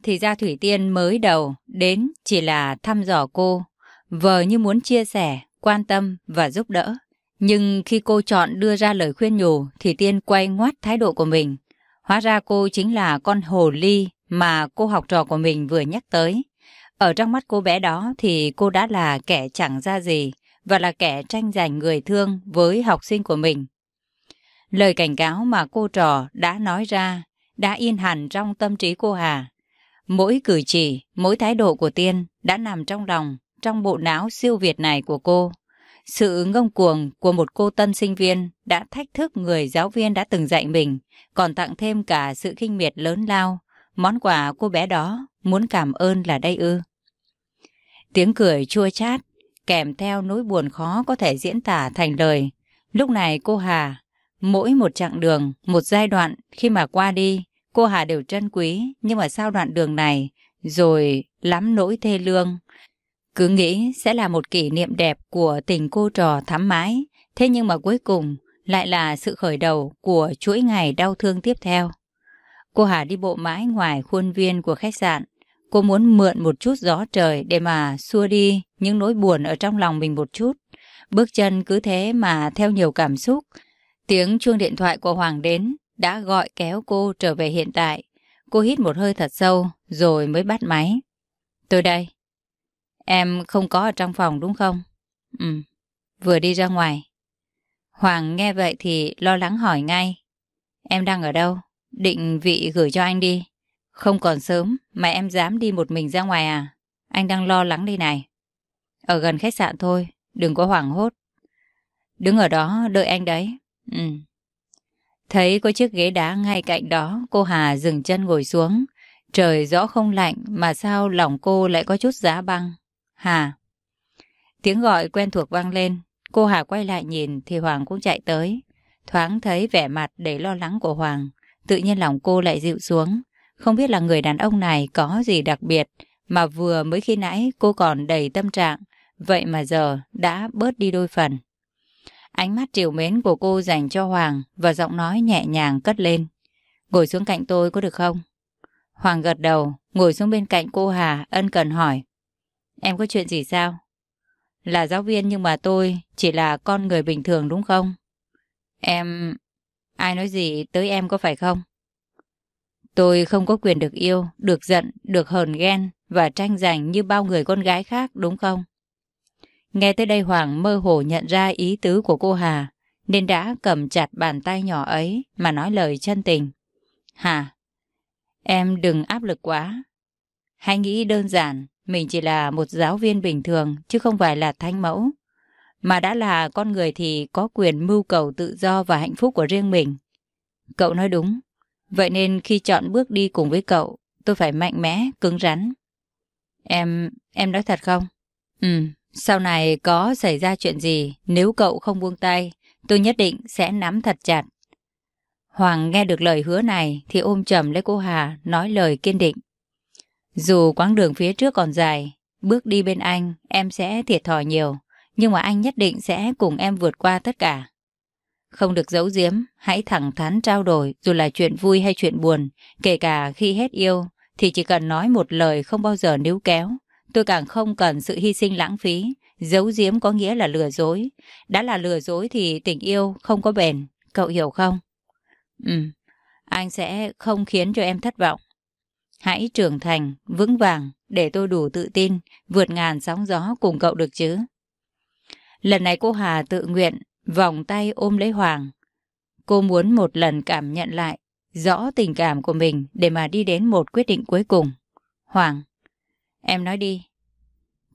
Thì ra Thủy Tiên mới đầu đến chỉ là thăm dò cô, vờ như muốn chia sẻ, quan tâm và giúp đỡ. Nhưng khi cô chọn đưa ra lời khuyên nhủ thì Tiên quay ngoắt thái độ của mình. Hóa ra cô chính là con hồ ly mà cô học trò của mình vừa nhắc tới. Ở trong mắt cô bé đó thì cô đã là kẻ chẳng ra gì và là kẻ tranh giành người thương với học sinh của mình. Lời cảnh cáo mà cô trò đã nói ra đã in hẳn trong tâm trí cô Hà. Mỗi cử chỉ, mỗi thái độ của Tiên đã nằm trong lòng, trong bộ não siêu việt này của cô. Sự ngông cuồng của một cô tân sinh viên đã thách thức người giáo viên đã từng dạy mình, còn tặng thêm cả sự khinh miệt lớn lao. Món quà cô bé đó muốn cảm ơn là đây ư. Tiếng cười chua chát, kèm theo nỗi buồn khó có thể diễn tả thành lời. Lúc này cô Hà, mỗi một chặng đường, một giai đoạn khi mà qua đi, cô Hà đều trân quý, nhưng mà sau đoạn đường này, rồi lắm nỗi thê lương, cứ nghĩ sẽ là một kỷ niệm đẹp của tình cô trò thắm mái, thế nhưng mà cuối cùng lại là sự khởi đầu của chuỗi ngày đau thương tiếp theo. Cô Hà đi bộ mãi ngoài khuôn viên của khách sạn. Cô muốn mượn một chút gió trời để mà xua đi những nỗi buồn ở trong lòng mình một chút. Bước chân cứ thế mà theo nhiều cảm xúc. Tiếng chuông điện thoại của Hoàng đến đã gọi kéo cô trở về hiện tại. Cô hít một hơi thật sâu rồi mới bắt máy. Tôi đây. Em không có ở trong phòng đúng không? Ừ, vừa đi ra ngoài. Hoàng nghe vậy thì lo lắng hỏi ngay. Em đang ở đâu? Định vị gửi cho anh đi. Không còn sớm mà em dám đi một mình ra ngoài à? Anh đang lo lắng đây này. Ở gần khách sạn thôi, đừng có hoảng hốt. Đứng ở đó đợi anh đấy. Ừ. Thấy có chiếc ghế đá ngay cạnh đó, cô Hà dừng chân ngồi xuống. Trời rõ không lạnh mà sao lòng cô lại có chút giá băng. Hà. Tiếng gọi quen thuộc vang lên. Cô Hà quay lại nhìn thì Hoàng cũng chạy tới. Thoáng thấy vẻ mặt đầy lo lắng của Hoàng. Tự nhiên lòng cô lại dịu xuống. Không biết là người đàn ông này có gì đặc biệt mà vừa mới khi nãy cô còn đầy tâm trạng. Vậy mà giờ đã bớt đi đôi phần. Ánh mắt triều mến của cô dành cho Hoàng và giọng nói nhẹ nhàng cất lên. Ngồi xuống cạnh tôi có được không? Hoàng gật đầu, ngồi xuống bên cạnh cô Hà, ân cần hỏi. Em có chuyện gì sao? Là giáo viên nhưng mà tôi chỉ là con người bình thường đúng không? Em... Ai nói gì tới em có phải không? Tôi không có quyền được yêu, được giận, được hờn ghen và tranh giành như bao người con gái khác đúng không? Nghe tới đây Hoàng mơ hồ nhận ra ý tứ của cô Hà, nên đã cầm chặt bàn tay nhỏ ấy mà nói lời chân tình. Hà, em đừng áp lực quá. Hãy nghĩ đơn giản, mình chỉ là một giáo viên bình thường chứ không phải là thanh mẫu. Mà đã là con người thì có quyền mưu cầu tự do và hạnh phúc của riêng mình. Cậu nói đúng. Vậy nên khi chọn bước đi cùng với cậu, tôi phải mạnh mẽ, cứng rắn. Em, em nói thật không? Ừ, sau này có xảy ra chuyện gì, nếu cậu không buông tay, tôi nhất định sẽ nắm thật chặt. Hoàng nghe được lời hứa này thì ôm chầm lấy cô Hà, nói lời kiên định. Dù quãng đường phía trước còn dài, bước đi bên anh em sẽ thiệt thòi nhiều, nhưng mà anh nhất định sẽ cùng em vượt qua tất cả. Không được giấu giếm, hãy thẳng thắn trao đổi dù là chuyện vui hay chuyện buồn, kể cả khi hết yêu thì chỉ cần nói một lời không bao giờ níu kéo. Tôi càng không cần sự hy sinh lãng phí, giấu giếm có nghĩa là lừa dối. Đã là lừa dối thì tình yêu không có bền, cậu hiểu không? Ừ, anh sẽ không khiến cho em thất vọng. Hãy trưởng thành, vững vàng để tôi đủ tự tin vượt ngàn sóng gió cùng cậu được chứ. Lần này cô Hà tự nguyện vòng tay ôm lấy Hoàng. Cô muốn một lần cảm nhận lại rõ tình cảm của mình để mà đi đến một quyết định cuối cùng. Hoàng, em nói đi.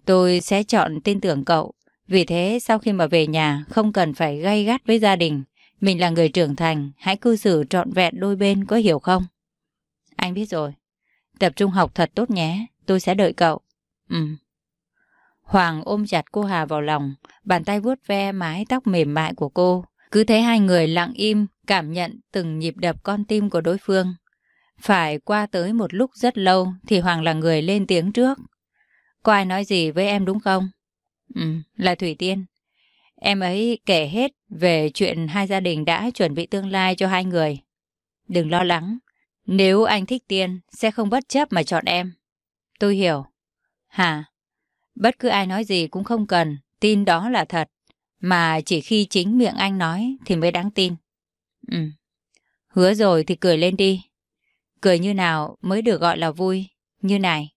Tôi sẽ chọn tin tưởng cậu. Vì thế sau khi mà về nhà không cần phải gay gắt với gia đình. Mình là người trưởng thành, hãy cư xử trọn vẹn đôi bên có hiểu không? Anh biết rồi. Tập trung học thật tốt nhé, tôi sẽ đợi cậu. Ừ. Hoàng ôm chặt cô Hà vào lòng, bàn tay vuốt ve mái tóc mềm mại của cô. Cứ thế hai người lặng im, cảm nhận từng nhịp đập con tim của đối phương. Phải qua tới một lúc rất lâu thì Hoàng là người lên tiếng trước. Có ai nói gì với em đúng không? Ừ, là Thủy Tiên. Em ấy kể hết về chuyện hai gia đình đã chuẩn bị tương lai cho hai người. Đừng lo lắng. Nếu anh thích Tiên, sẽ không bất chấp mà chọn em. Tôi hiểu. hà Bất cứ ai nói gì cũng không cần, tin đó là thật. Mà chỉ khi chính miệng anh nói thì mới đáng tin. Ừ. Hứa rồi thì cười lên đi. Cười như nào mới được gọi là vui, như này.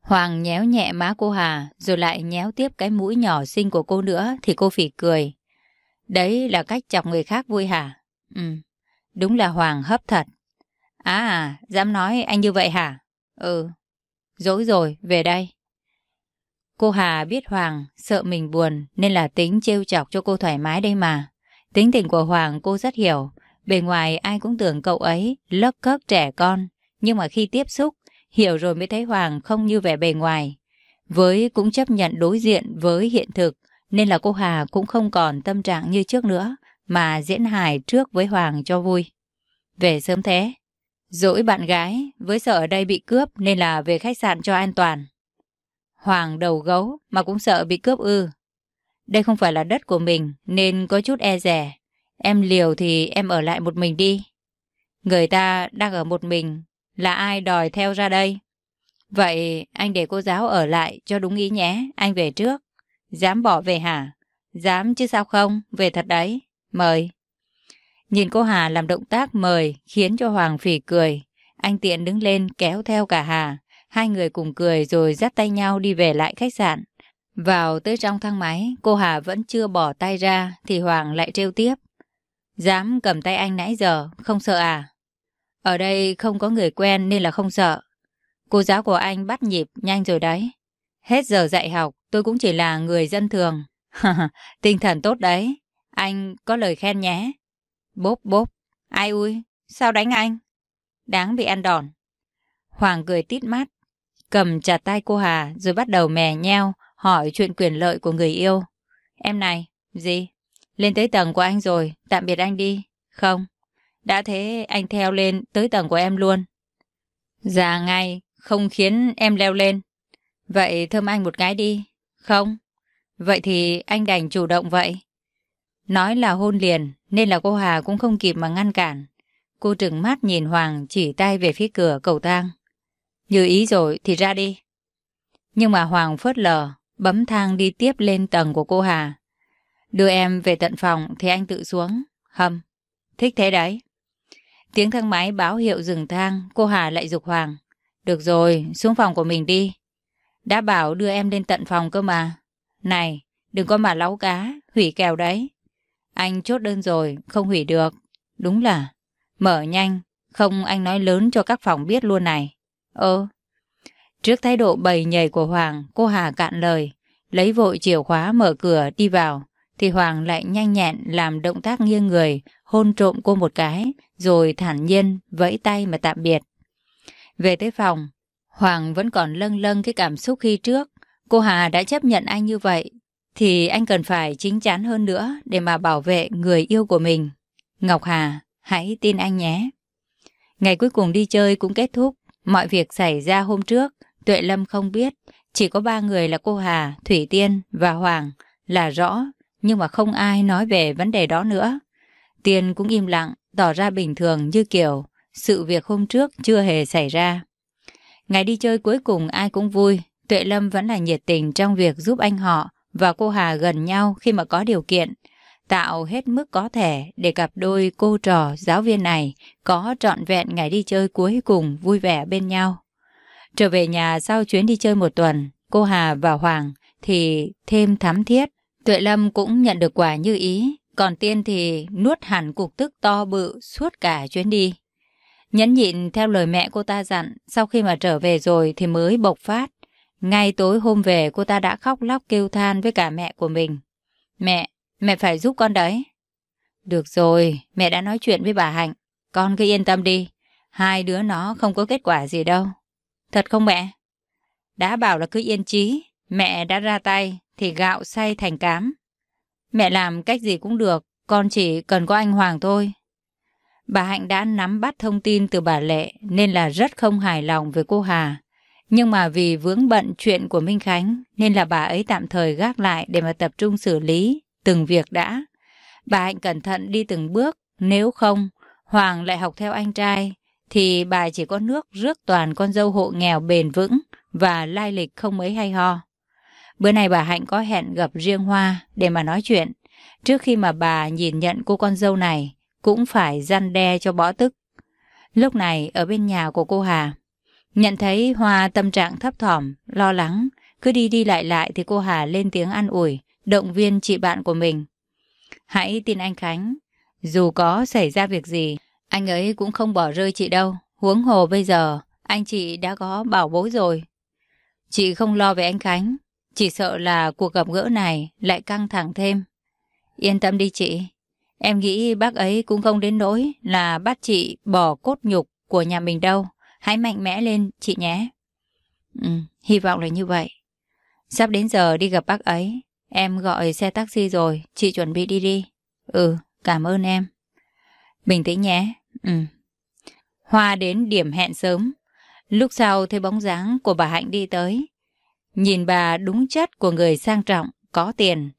Hoàng nhéo nhẹ má cô Hà, rồi lại nhéo tiếp cái mũi nhỏ xinh của cô nữa thì cô phỉ cười. Đấy là cách chọc người khác vui hả? Ừ, đúng là Hoàng hấp thật. À, dám nói anh như vậy hả? Ừ, dối rồi, về đây. Cô Hà biết Hoàng sợ mình buồn nên là tính trêu chọc cho cô thoải mái đây mà. Tính tình của Hoàng cô rất hiểu. Bề ngoài ai cũng tưởng cậu ấy lấp cấc trẻ con. Nhưng mà khi tiếp xúc, hiểu rồi mới thấy Hoàng không như vẻ bề ngoài. Với cũng chấp nhận đối diện với hiện thực, nên là cô Hà cũng không còn tâm trạng như trước nữa, mà diễn hài trước với Hoàng cho vui. Về sớm thế. Dỗi bạn gái, với sợ ở đây bị cướp nên là về khách sạn cho an toàn. Hoàng đầu gấu mà cũng sợ bị cướp ư. Đây không phải là đất của mình nên có chút e rẻ. Em liều thì em ở lại một mình đi. Người ta đang ở một mình, là ai đòi theo ra đây? Vậy anh để cô giáo ở lại cho đúng ý nhé, anh về trước. Dám bỏ về hả? Dám chứ sao không, về thật đấy. Mời. Nhìn cô Hà làm động tác mời khiến cho Hoàng phỉ cười. Anh tiện đứng lên kéo theo cả Hà. Hai người cùng cười rồi dắt tay nhau đi về lại khách sạn. Vào tới trong thang máy, cô Hà vẫn chưa bỏ tay ra thì Hoàng lại trêu tiếp. Dám cầm tay anh nãy giờ, không sợ à? Ở đây không có người quen nên là không sợ. Cô giáo của anh bắt nhịp nhanh rồi đấy. Hết giờ dạy học, tôi cũng chỉ là người dân thường. Tinh thần tốt đấy. Anh có lời khen nhé. Bốp bốp. Ai ui, sao đánh anh? Đáng bị ăn đòn. Hoàng cười tít mắt, cầm chặt tay cô Hà rồi bắt đầu mè nheo hỏi chuyện quyền lợi của người yêu. Em này, gì? Lên tới tầng của anh rồi, tạm biệt anh đi. Không, đã thế anh theo lên tới tầng của em luôn. Già ngay, không khiến em leo lên. Vậy thơm anh một cái đi. Không. Vậy thì anh đành chủ động vậy. Nói là hôn liền, nên là cô Hà cũng không kịp mà ngăn cản. Cô trừng mắt nhìn Hoàng chỉ tay về phía cửa cầu thang. Như ý rồi thì ra đi. Nhưng mà Hoàng phớt lờ, bấm thang đi tiếp lên tầng của cô Hà. Đưa em về tận phòng thì anh tự xuống. Hâm, thích thế đấy. Tiếng thang máy báo hiệu dừng thang, cô Hà lại dục Hoàng. Được rồi, xuống phòng của mình đi. Đã bảo đưa em lên tận phòng cơ mà. Này, đừng có mà láu cá, hủy kèo đấy. Anh chốt đơn rồi, không hủy được. Đúng là, mở nhanh, không anh nói lớn cho các phòng biết luôn này. Ơ. Trước thái độ bầy nhảy của Hoàng, cô Hà cạn lời, lấy vội chìa khóa mở cửa đi vào, thì Hoàng lại nhanh nhẹn làm động tác nghiêng người, hôn trộm cô một cái, rồi thản nhiên vẫy tay mà tạm biệt. Về tới phòng, Hoàng vẫn còn lâng lâng cái cảm xúc khi trước. Cô Hà đã chấp nhận anh như vậy, thì anh cần phải chính chắn hơn nữa để mà bảo vệ người yêu của mình. Ngọc Hà, hãy tin anh nhé. Ngày cuối cùng đi chơi cũng kết thúc. Mọi việc xảy ra hôm trước, Tuệ Lâm không biết. Chỉ có ba người là cô Hà, Thủy Tiên và Hoàng là rõ, nhưng mà không ai nói về vấn đề đó nữa. Tiên cũng im lặng, tỏ ra bình thường như kiểu sự việc hôm trước chưa hề xảy ra. Ngày đi chơi cuối cùng ai cũng vui, Tuệ Lâm vẫn là nhiệt tình trong việc giúp anh họ và cô Hà gần nhau khi mà có điều kiện, tạo hết mức có thể để cặp đôi cô trò giáo viên này có trọn vẹn ngày đi chơi cuối cùng vui vẻ bên nhau. Trở về nhà sau chuyến đi chơi một tuần, cô Hà và Hoàng thì thêm thắm thiết. Tuệ Lâm cũng nhận được quà như ý, còn Tiên thì nuốt hẳn cục tức to bự suốt cả chuyến đi. Nhẫn nhịn theo lời mẹ cô ta dặn, sau khi mà trở về rồi thì mới bộc phát. Ngay tối hôm về cô ta đã khóc lóc kêu than với cả mẹ của mình. Mẹ, mẹ phải giúp con đấy. Được rồi, mẹ đã nói chuyện với bà Hạnh. Con cứ yên tâm đi, hai đứa nó không có kết quả gì đâu. Thật không mẹ? Đã bảo là cứ yên trí, mẹ đã ra tay thì gạo xay thành cám. Mẹ làm cách gì cũng được, con chỉ cần có anh Hoàng thôi. Bà Hạnh đã nắm bắt thông tin từ bà Lệ nên là rất không hài lòng với cô Hà. Nhưng mà vì vướng bận chuyện của Minh Khánh nên là bà ấy tạm thời gác lại để mà tập trung xử lý từng việc đã. Bà Hạnh cẩn thận đi từng bước, nếu không Hoàng lại học theo anh trai, thì bà chỉ có nước rước toàn con dâu hộ nghèo bền vững và lai lịch không mấy hay ho. Bữa nay bà Hạnh có hẹn gặp riêng Hoa để mà nói chuyện. Trước khi mà bà nhìn nhận cô con dâu này, cũng phải gian đe cho bỏ tức. Lúc này ở bên nhà của cô Hà, nhận thấy Hoa tâm trạng thấp thỏm, lo lắng, cứ đi đi lại lại thì cô Hà lên tiếng an ủi, động viên chị bạn của mình. Hãy tin anh Khánh, dù có xảy ra việc gì, anh ấy cũng không bỏ rơi chị đâu. Huống hồ bây giờ, anh chị đã có bảo bối rồi. Chị không lo về anh Khánh, chỉ sợ là cuộc gặp gỡ này lại căng thẳng thêm. Yên tâm đi chị, em nghĩ bác ấy cũng không đến nỗi là bắt chị bỏ cốt nhục của nhà mình đâu. Hãy mạnh mẽ lên chị nhé. Ừ, hy vọng là như vậy. Sắp đến giờ đi gặp bác ấy. Em gọi xe taxi rồi, chị chuẩn bị đi đi. Ừ, cảm ơn em. Bình tĩnh nhé. Ừ. Hoa đến điểm hẹn sớm. Lúc sau thấy bóng dáng của bà Hạnh đi tới. Nhìn bà đúng chất của người sang trọng, có tiền.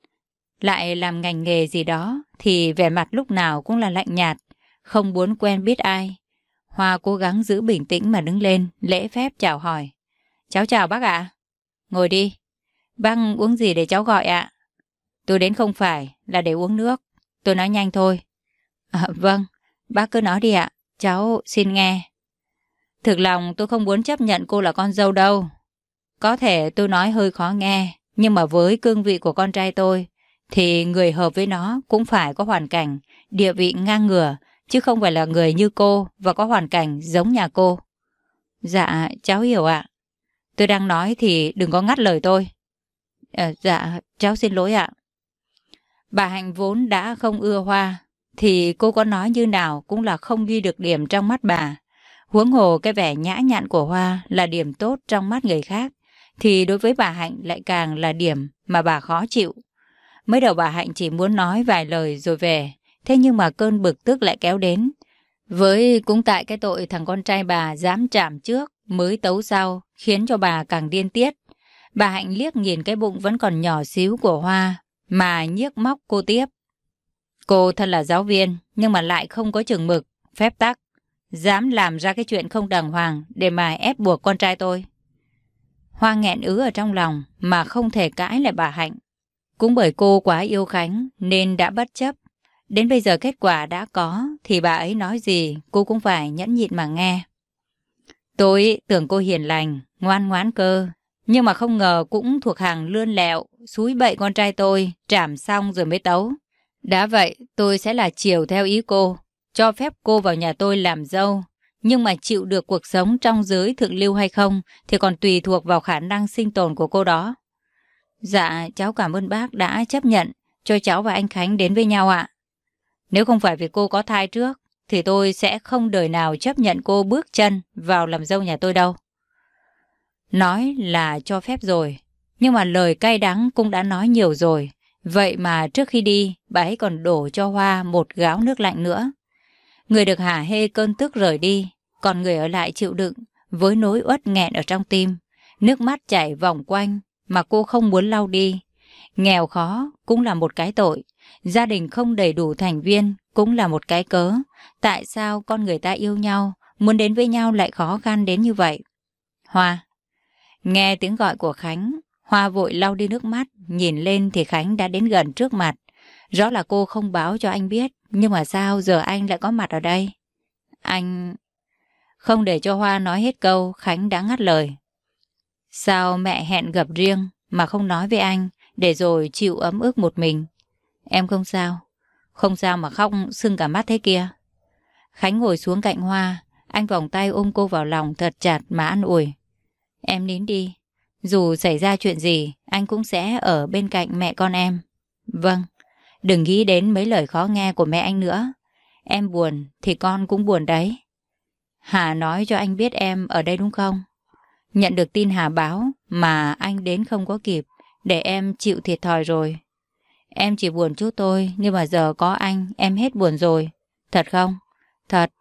Lại làm ngành nghề gì đó thì vẻ mặt lúc nào cũng là lạnh nhạt, không muốn quen biết ai. Hoa cố gắng giữ bình tĩnh mà đứng lên, lễ phép chào hỏi. Cháu chào bác ạ. Ngồi đi. Bác uống gì để cháu gọi ạ? Tôi đến không phải là để uống nước. Tôi nói nhanh thôi. À, vâng, bác cứ nói đi ạ. Cháu xin nghe. Thực lòng tôi không muốn chấp nhận cô là con dâu đâu. Có thể tôi nói hơi khó nghe, nhưng mà với cương vị của con trai tôi, thì người hợp với nó cũng phải có hoàn cảnh, địa vị ngang ngửa, chứ không phải là người như cô và có hoàn cảnh giống nhà cô. Dạ, cháu hiểu ạ. Tôi đang nói thì đừng có ngắt lời tôi. À, dạ, cháu xin lỗi ạ. Bà Hạnh vốn đã không ưa Hoa, thì cô có nói như nào cũng là không ghi được điểm trong mắt bà. Huống hồ cái vẻ nhã nhặn của Hoa là điểm tốt trong mắt người khác, thì đối với bà Hạnh lại càng là điểm mà bà khó chịu. Mới đầu bà Hạnh chỉ muốn nói vài lời rồi về, thế nhưng mà cơn bực tức lại kéo đến. Với cũng tại cái tội thằng con trai bà dám chạm trước, mới tấu sau, khiến cho bà càng điên tiết. Bà Hạnh liếc nhìn cái bụng vẫn còn nhỏ xíu của Hoa, mà nhiếc móc cô tiếp. Cô thật là giáo viên, nhưng mà lại không có chừng mực, phép tắc. Dám làm ra cái chuyện không đàng hoàng để mà ép buộc con trai tôi. Hoa nghẹn ứ ở trong lòng mà không thể cãi lại bà Hạnh. Cũng bởi cô quá yêu Khánh nên đã bất chấp. Đến bây giờ kết quả đã có thì bà ấy nói gì cô cũng phải nhẫn nhịn mà nghe. Tôi tưởng cô hiền lành, ngoan ngoãn cơ. Nhưng mà không ngờ cũng thuộc hàng lươn lẹo, xúi bậy con trai tôi, trảm xong rồi mới tấu. Đã vậy, tôi sẽ là chiều theo ý cô, cho phép cô vào nhà tôi làm dâu. Nhưng mà chịu được cuộc sống trong giới thượng lưu hay không thì còn tùy thuộc vào khả năng sinh tồn của cô đó. Dạ, cháu cảm ơn bác đã chấp nhận cho cháu và anh Khánh đến với nhau ạ. Nếu không phải vì cô có thai trước, thì tôi sẽ không đời nào chấp nhận cô bước chân vào làm dâu nhà tôi đâu. Nói là cho phép rồi, nhưng mà lời cay đắng cũng đã nói nhiều rồi. Vậy mà trước khi đi, bà ấy còn đổ cho Hoa một gáo nước lạnh nữa. Người được hả hê cơn tức rời đi, còn người ở lại chịu đựng, với nỗi uất nghẹn ở trong tim. Nước mắt chảy vòng quanh, mà cô không muốn lau đi. Nghèo khó cũng là một cái tội. Gia đình không đầy đủ thành viên cũng là một cái cớ. Tại sao con người ta yêu nhau, muốn đến với nhau lại khó khăn đến như vậy? Hoa. Nghe tiếng gọi của Khánh, Hoa vội lau đi nước mắt, nhìn lên thì Khánh đã đến gần trước mặt. Rõ là cô không báo cho anh biết, nhưng mà sao giờ anh lại có mặt ở đây? Anh... Không để cho Hoa nói hết câu, Khánh đã ngắt lời. Sao mẹ hẹn gặp riêng mà không nói với anh, để rồi chịu ấm ức một mình? Em không sao. Không sao mà khóc sưng cả mắt thế kia. Khánh ngồi xuống cạnh Hoa, anh vòng tay ôm cô vào lòng thật chặt mà an ủi. Em nín đi, dù xảy ra chuyện gì, anh cũng sẽ ở bên cạnh mẹ con em. Vâng, đừng nghĩ đến mấy lời khó nghe của mẹ anh nữa. Em buồn thì con cũng buồn đấy. Hà nói cho anh biết em ở đây đúng không? Nhận được tin Hà báo mà anh đến không có kịp, để em chịu thiệt thòi rồi. Em chỉ buồn chút tôi, nhưng mà giờ có anh, em hết buồn rồi. Thật không? Thật.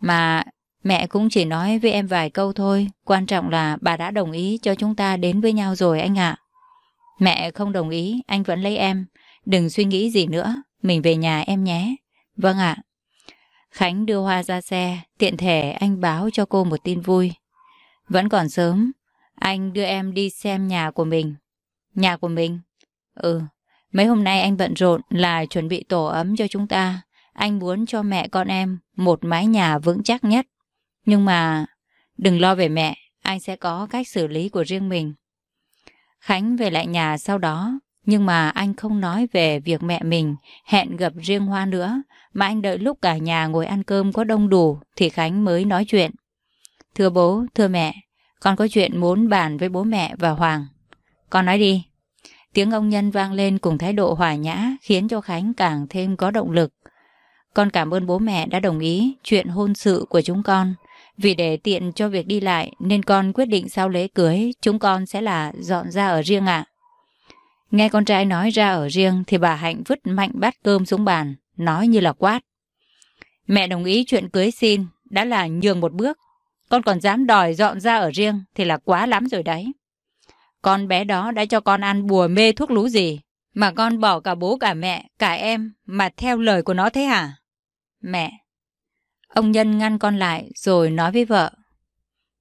Mà Mẹ cũng chỉ nói với em vài câu thôi, quan trọng là bà đã đồng ý cho chúng ta đến với nhau rồi anh ạ. Mẹ không đồng ý, anh vẫn lấy em. Đừng suy nghĩ gì nữa, mình về nhà em nhé. Vâng ạ. Khánh đưa hoa ra xe, tiện thể anh báo cho cô một tin vui. Vẫn còn sớm, anh đưa em đi xem nhà của mình. Nhà của mình? Ừ, mấy hôm nay anh bận rộn là chuẩn bị tổ ấm cho chúng ta. Anh muốn cho mẹ con em một mái nhà vững chắc nhất. Nhưng mà đừng lo về mẹ, anh sẽ có cách xử lý của riêng mình. Khánh về lại nhà sau đó, nhưng mà anh không nói về việc mẹ mình hẹn gặp riêng Hoa nữa, mà anh đợi lúc cả nhà ngồi ăn cơm có đông đủ thì Khánh mới nói chuyện. Thưa bố, thưa mẹ, con có chuyện muốn bàn với bố mẹ và Hoàng. Con nói đi. Tiếng ông nhân vang lên cùng thái độ hòa nhã khiến cho Khánh càng thêm có động lực. Con cảm ơn bố mẹ đã đồng ý chuyện hôn sự của chúng con. Vì để tiện cho việc đi lại nên con quyết định sau lễ cưới chúng con sẽ là dọn ra ở riêng ạ. Nghe con trai nói ra ở riêng thì bà Hạnh vứt mạnh bát cơm xuống bàn, nói như là quát. Mẹ đồng ý chuyện cưới xin, đã là nhường một bước. Con còn dám đòi dọn ra ở riêng thì là quá lắm rồi đấy. Con bé đó đã cho con ăn bùa mê thuốc lú gì, mà con bỏ cả bố cả mẹ, cả em mà theo lời của nó thế hả? Mẹ. Ông Nhân ngăn con lại rồi nói với vợ.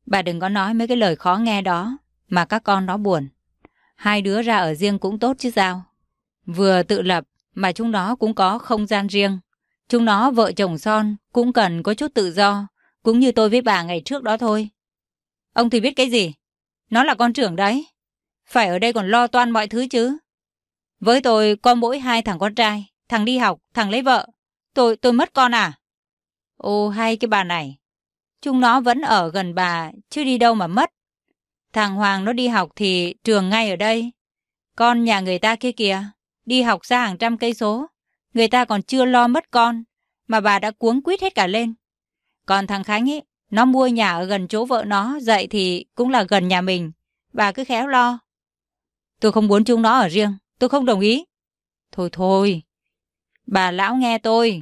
Bà đừng có nói mấy cái lời khó nghe đó, mà các con nó buồn. Hai đứa ra ở riêng cũng tốt chứ sao. Vừa tự lập mà chúng nó cũng có không gian riêng. Chúng nó vợ chồng son cũng cần có chút tự do, cũng như tôi với bà ngày trước đó thôi. Ông thì biết cái gì? Nó là con trưởng đấy. Phải ở đây còn lo toan mọi thứ chứ. Với tôi có mỗi hai thằng con trai, thằng đi học, thằng lấy vợ. Tôi tôi mất con à? Ô hay cái bà này. Chúng nó vẫn ở gần bà, chứ đi đâu mà mất. Thằng Hoàng nó đi học thì trường ngay ở đây. Con nhà người ta kia kìa, đi học xa hàng trăm cây số. Người ta còn chưa lo mất con, mà bà đã cuống quýt hết cả lên. Còn thằng Khánh ấy, nó mua nhà ở gần chỗ vợ nó, dậy thì cũng là gần nhà mình. Bà cứ khéo lo. Tôi không muốn chúng nó ở riêng, tôi không đồng ý. Thôi thôi, bà lão nghe tôi.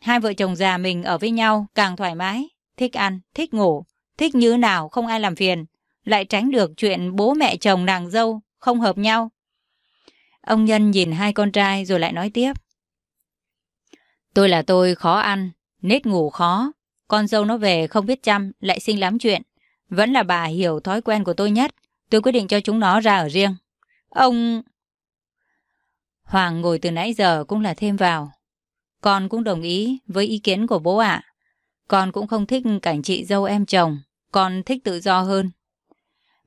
Hai vợ chồng già mình ở với nhau càng thoải mái, thích ăn, thích ngủ, thích như nào không ai làm phiền lại tránh được chuyện bố mẹ chồng nàng dâu không hợp nhau. Ông Nhân nhìn hai con trai rồi lại nói tiếp. Tôi là tôi khó ăn, nết ngủ khó. Con dâu nó về không biết chăm, lại sinh lắm chuyện. Vẫn là bà hiểu thói quen của tôi nhất. Tôi quyết định cho chúng nó ra ở riêng. Ông... Hoàng ngồi từ nãy giờ cũng là thêm vào. Con cũng đồng ý với ý kiến của bố ạ. Con cũng không thích cảnh chị dâu em chồng. Con thích tự do hơn.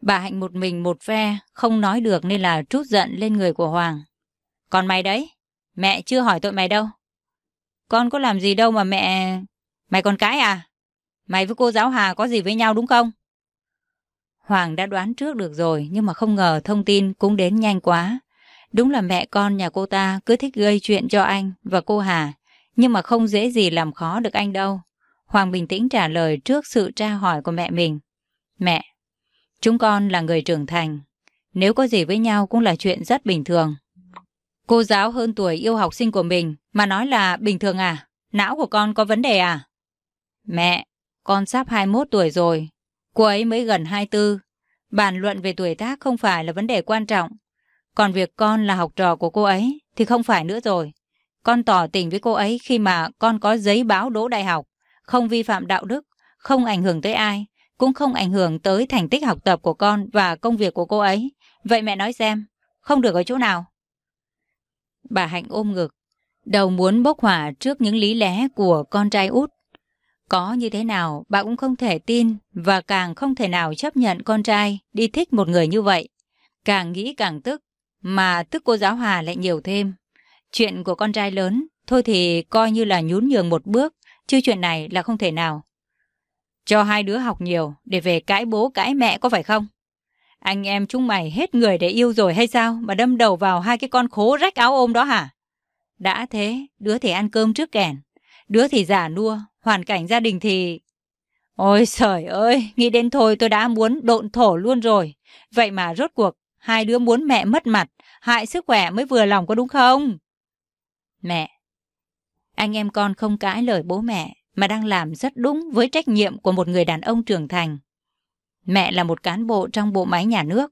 Bà Hạnh một mình một ve, không nói được nên là trút giận lên người của Hoàng. Còn mày đấy, mẹ chưa hỏi tội mày đâu. Con có làm gì đâu mà mẹ... Mày còn cái à? Mày với cô giáo Hà có gì với nhau đúng không? Hoàng đã đoán trước được rồi nhưng mà không ngờ thông tin cũng đến nhanh quá. Đúng là mẹ con nhà cô ta cứ thích gây chuyện cho anh và cô Hà, nhưng mà không dễ gì làm khó được anh đâu. Hoàng bình tĩnh trả lời trước sự tra hỏi của mẹ mình. Mẹ, Chúng con là người trưởng thành. Nếu có gì với nhau cũng là chuyện rất bình thường. Cô giáo hơn tuổi yêu học sinh của mình mà nói là bình thường à? Não của con có vấn đề à? Mẹ, con sắp 21 tuổi rồi. Cô ấy mới gần 24. Bàn luận về tuổi tác không phải là vấn đề quan trọng. Còn việc con là học trò của cô ấy thì không phải nữa rồi. Con tỏ tình với cô ấy khi mà con có giấy báo đỗ đại học, không vi phạm đạo đức, không ảnh hưởng tới ai, cũng không ảnh hưởng tới thành tích học tập của con và công việc của cô ấy. Vậy mẹ nói xem, không được ở chỗ nào? Bà Hạnh ôm ngực, đầu muốn bốc hỏa trước những lý lẽ của con trai út. Có như thế nào, bà cũng không thể tin và càng không thể nào chấp nhận con trai đi thích một người như vậy. Càng nghĩ càng tức, mà tức cô giáo Hà lại nhiều thêm. Chuyện của con trai lớn, thôi thì coi như là nhún nhường một bước, chứ chuyện này là không thể nào. Cho hai đứa học nhiều để về cãi bố cãi mẹ có phải không? Anh em chúng mày hết người để yêu rồi hay sao mà đâm đầu vào hai cái con khố rách áo ôm đó hả? Đã thế, đứa thì ăn cơm trước kẻn, đứa thì giả nua, hoàn cảnh gia đình thì... Ôi trời ơi, nghĩ đến thôi tôi đã muốn độn thổ luôn rồi. Vậy mà rốt cuộc, hai đứa muốn mẹ mất mặt, hại sức khỏe mới vừa lòng có đúng không? Mẹ, anh em con không cãi lời bố mẹ, mà đang làm rất đúng với trách nhiệm của một người đàn ông trưởng thành. Mẹ là một cán bộ trong bộ máy nhà nước,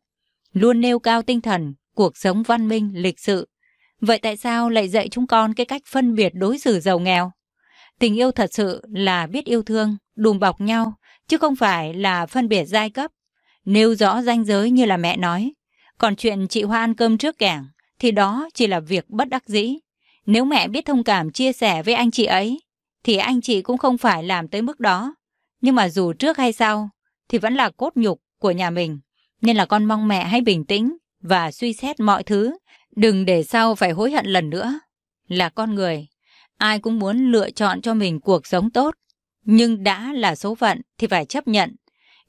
luôn nêu cao tinh thần, cuộc sống văn minh, lịch sự. Vậy tại sao lại dạy chúng con cái cách phân biệt đối xử giàu nghèo? Tình yêu thật sự là biết yêu thương, đùm bọc nhau, chứ không phải là phân biệt giai cấp. Nêu rõ ranh giới như là mẹ nói. Còn chuyện chị Hoa ăn cơm trước kẻng, thì đó chỉ là việc bất đắc dĩ. Nếu mẹ biết thông cảm chia sẻ với anh chị ấy, thì anh chị cũng không phải làm tới mức đó. Nhưng mà dù trước hay sau, thì vẫn là cốt nhục của nhà mình. Nên là con mong mẹ hãy bình tĩnh và suy xét mọi thứ. Đừng để sau phải hối hận lần nữa. Là con người, ai cũng muốn lựa chọn cho mình cuộc sống tốt. Nhưng đã là số phận thì phải chấp nhận.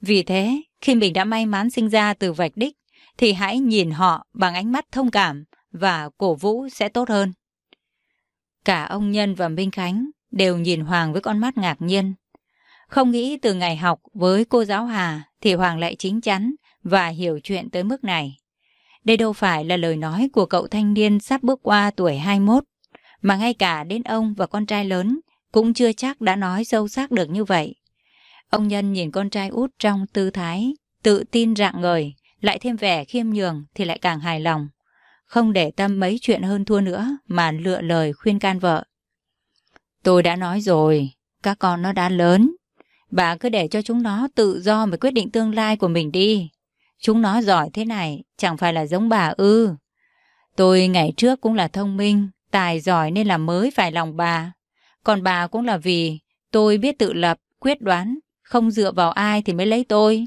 Vì thế, khi mình đã may mắn sinh ra từ vạch đích, thì hãy nhìn họ bằng ánh mắt thông cảm và cổ vũ sẽ tốt hơn. Cả ông Nhân và Minh Khánh đều nhìn Hoàng với con mắt ngạc nhiên. Không nghĩ từ ngày học với cô giáo Hà thì Hoàng lại chính chắn và hiểu chuyện tới mức này. Đây đâu phải là lời nói của cậu thanh niên sắp bước qua tuổi 21, mà ngay cả đến ông và con trai lớn cũng chưa chắc đã nói sâu sắc được như vậy. Ông Nhân nhìn con trai út trong tư thái, tự tin rạng ngời, lại thêm vẻ khiêm nhường thì lại càng hài lòng. Không để tâm mấy chuyện hơn thua nữa mà lựa lời khuyên can vợ. Tôi đã nói rồi, các con nó đã lớn. Bà cứ để cho chúng nó tự do mà quyết định tương lai của mình đi. Chúng nó giỏi thế này, chẳng phải là giống bà ư. Tôi ngày trước cũng là thông minh, tài giỏi nên là mới phải lòng bà. Còn bà cũng là vì tôi biết tự lập, quyết đoán, không dựa vào ai thì mới lấy tôi.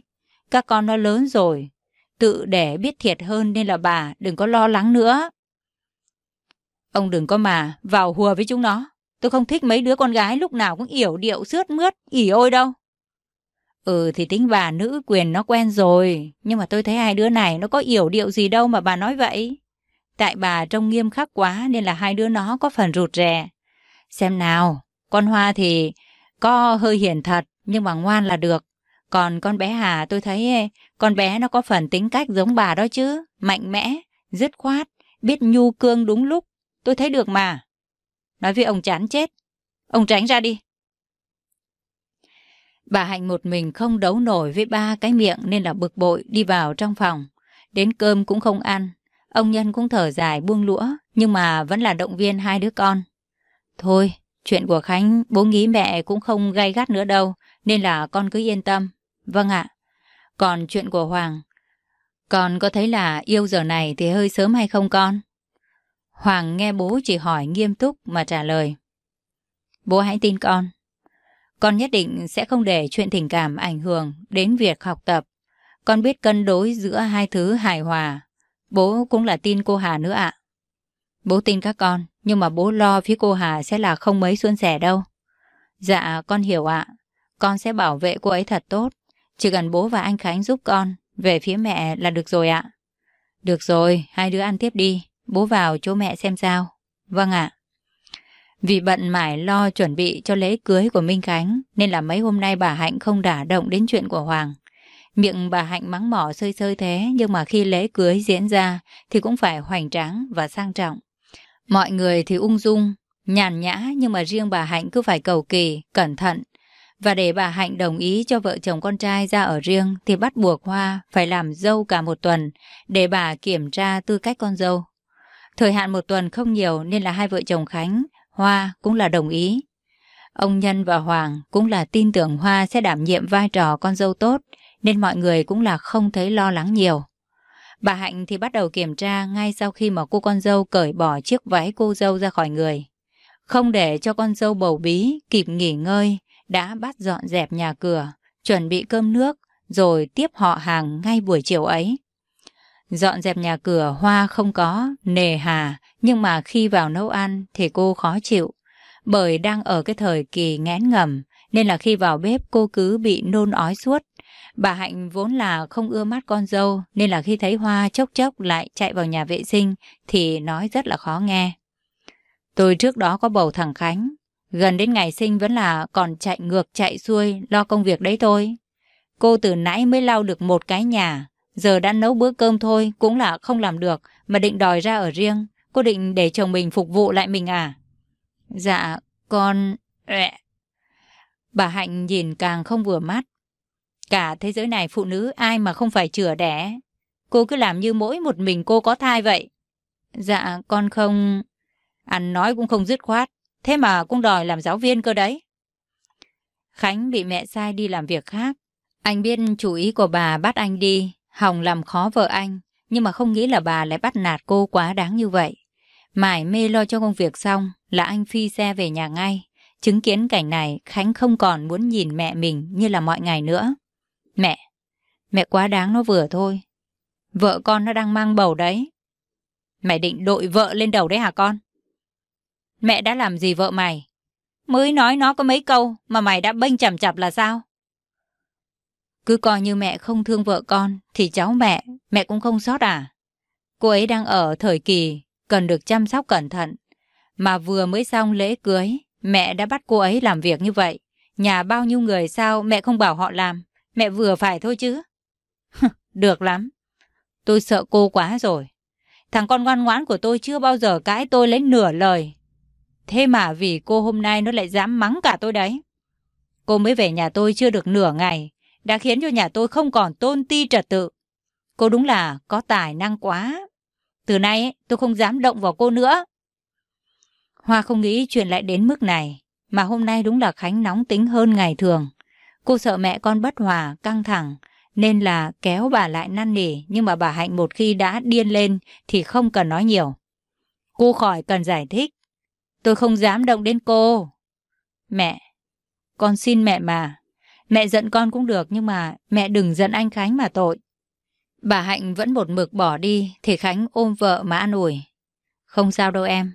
Các con nó lớn rồi, tự để biết thiệt hơn nên là bà đừng có lo lắng nữa. Ông đừng có mà vào hùa với chúng nó. Tôi không thích mấy đứa con gái lúc nào cũng yểu điệu sướt mướt, ỉ ôi đâu. Ừ thì tính bà nữ quyền nó quen rồi, nhưng mà tôi thấy hai đứa này nó có yểu điệu gì đâu mà bà nói vậy. Tại bà trông nghiêm khắc quá nên là hai đứa nó có phần rụt rè. Xem nào, con Hoa thì có hơi hiền thật nhưng mà ngoan là được. Còn con bé Hà tôi thấy con bé nó có phần tính cách giống bà đó chứ, mạnh mẽ, dứt khoát, biết nhu cương đúng lúc. Tôi thấy được mà. Nói với ông chán chết. Ông tránh ra đi. Bà Hạnh một mình không đấu nổi với ba cái miệng nên là bực bội đi vào trong phòng. Đến cơm cũng không ăn. Ông Nhân cũng thở dài buông lũa nhưng mà vẫn là động viên hai đứa con. Thôi, chuyện của Khánh bố nghĩ mẹ cũng không gay gắt nữa đâu nên là con cứ yên tâm. Vâng ạ. Còn chuyện của Hoàng, con có thấy là yêu giờ này thì hơi sớm hay không con? Hoàng nghe bố chỉ hỏi nghiêm túc mà trả lời. Bố hãy tin con. Con nhất định sẽ không để chuyện tình cảm ảnh hưởng đến việc học tập. Con biết cân đối giữa hai thứ hài hòa. Bố cũng là tin cô Hà nữa ạ. Bố tin các con, nhưng mà bố lo phía cô Hà sẽ là không mấy suôn sẻ đâu. Dạ, con hiểu ạ. Con sẽ bảo vệ cô ấy thật tốt. Chỉ cần bố và anh Khánh giúp con, về phía mẹ là được rồi ạ. Được rồi, hai đứa ăn tiếp đi. Bố vào chỗ mẹ xem sao. Vâng ạ. Vì bận mải lo chuẩn bị cho lễ cưới của Minh Khánh nên là mấy hôm nay bà Hạnh không đả động đến chuyện của Hoàng. Miệng bà Hạnh mắng mỏ sơi sơi thế nhưng mà khi lễ cưới diễn ra thì cũng phải hoành tráng và sang trọng. Mọi người thì ung dung, nhàn nhã nhưng mà riêng bà Hạnh cứ phải cầu kỳ, cẩn thận. Và để bà Hạnh đồng ý cho vợ chồng con trai ra ở riêng thì bắt buộc Hoa phải làm dâu cả một tuần để bà kiểm tra tư cách con dâu. Thời hạn một tuần không nhiều nên là hai vợ chồng Khánh, Hoa cũng là đồng ý. Ông Nhân và Hoàng cũng là tin tưởng Hoa sẽ đảm nhiệm vai trò con dâu tốt nên mọi người cũng là không thấy lo lắng nhiều. Bà Hạnh thì bắt đầu kiểm tra ngay sau khi mà cô con dâu cởi bỏ chiếc váy cô dâu ra khỏi người. Không để cho con dâu bầu bí kịp nghỉ ngơi, đã bắt dọn dẹp nhà cửa, chuẩn bị cơm nước, rồi tiếp họ hàng ngay buổi chiều ấy. Dọn dẹp nhà cửa hoa không có, nề hà, nhưng mà khi vào nấu ăn thì cô khó chịu. Bởi đang ở cái thời kỳ ngén ngầm, nên là khi vào bếp cô cứ bị nôn ói suốt. Bà Hạnh vốn là không ưa mắt con dâu, nên là khi thấy Hoa chốc chốc lại chạy vào nhà vệ sinh thì nói rất là khó nghe. Tôi trước đó có bầu thằng Khánh, gần đến ngày sinh vẫn là còn chạy ngược chạy xuôi lo công việc đấy thôi. Cô từ nãy mới lau được một cái nhà, Giờ đã nấu bữa cơm thôi cũng là không làm được mà định đòi ra ở riêng. Cô định để chồng mình phục vụ lại mình à? Dạ, con... Bà Hạnh nhìn càng không vừa mắt. Cả thế giới này phụ nữ ai mà không phải chữa đẻ. Cô cứ làm như mỗi một mình cô có thai vậy. Dạ, con không... Ăn nói cũng không dứt khoát. thế mà cũng đòi làm giáo viên cơ đấy. Khánh bị mẹ sai đi làm việc khác. Anh biết chủ ý của bà bắt anh đi, Hồng làm khó vợ anh, nhưng mà không nghĩ là bà lại bắt nạt cô quá đáng như vậy. Mải mê lo cho công việc xong là anh phi xe về nhà ngay. Chứng kiến cảnh này, Khánh không còn muốn nhìn mẹ mình như là mọi ngày nữa. Mẹ, mẹ quá đáng nó vừa thôi. Vợ con nó đang mang bầu đấy. Mẹ định đội vợ lên đầu đấy hả con? Mẹ đã làm gì vợ mày? Mới nói nó có mấy câu mà mày đã bênh chằm chặp là sao? Cứ coi như mẹ không thương vợ con thì cháu mẹ, mẹ cũng không sót à? Cô ấy đang ở thời kỳ cần được chăm sóc cẩn thận. Mà vừa mới xong lễ cưới, mẹ đã bắt cô ấy làm việc như vậy. Nhà bao nhiêu người sao mẹ không bảo họ làm? Mẹ vừa phải thôi chứ. được lắm. Tôi sợ cô quá rồi. Thằng con ngoan ngoãn của tôi chưa bao giờ cãi tôi lấy nửa lời. Thế mà vì cô hôm nay nó lại dám mắng cả tôi đấy. Cô mới về nhà tôi chưa được nửa ngày, đã khiến cho nhà tôi không còn tôn ti trật tự. Cô đúng là có tài năng quá. Từ nay tôi không dám động vào cô nữa. Hoa không nghĩ chuyện lại đến mức này, mà hôm nay đúng là Khánh nóng tính hơn ngày thường. Cô sợ mẹ con bất hòa, căng thẳng, nên là kéo bà lại năn nỉ, nhưng mà bà Hạnh một khi đã điên lên thì không cần nói nhiều. Cô khỏi cần giải thích. Tôi không dám động đến cô. Mẹ, con xin mẹ mà. Mẹ giận con cũng được, nhưng mà mẹ đừng giận anh Khánh mà tội. Bà Hạnh vẫn một mực bỏ đi, thì Khánh ôm vợ mà an ủi. Không sao đâu em.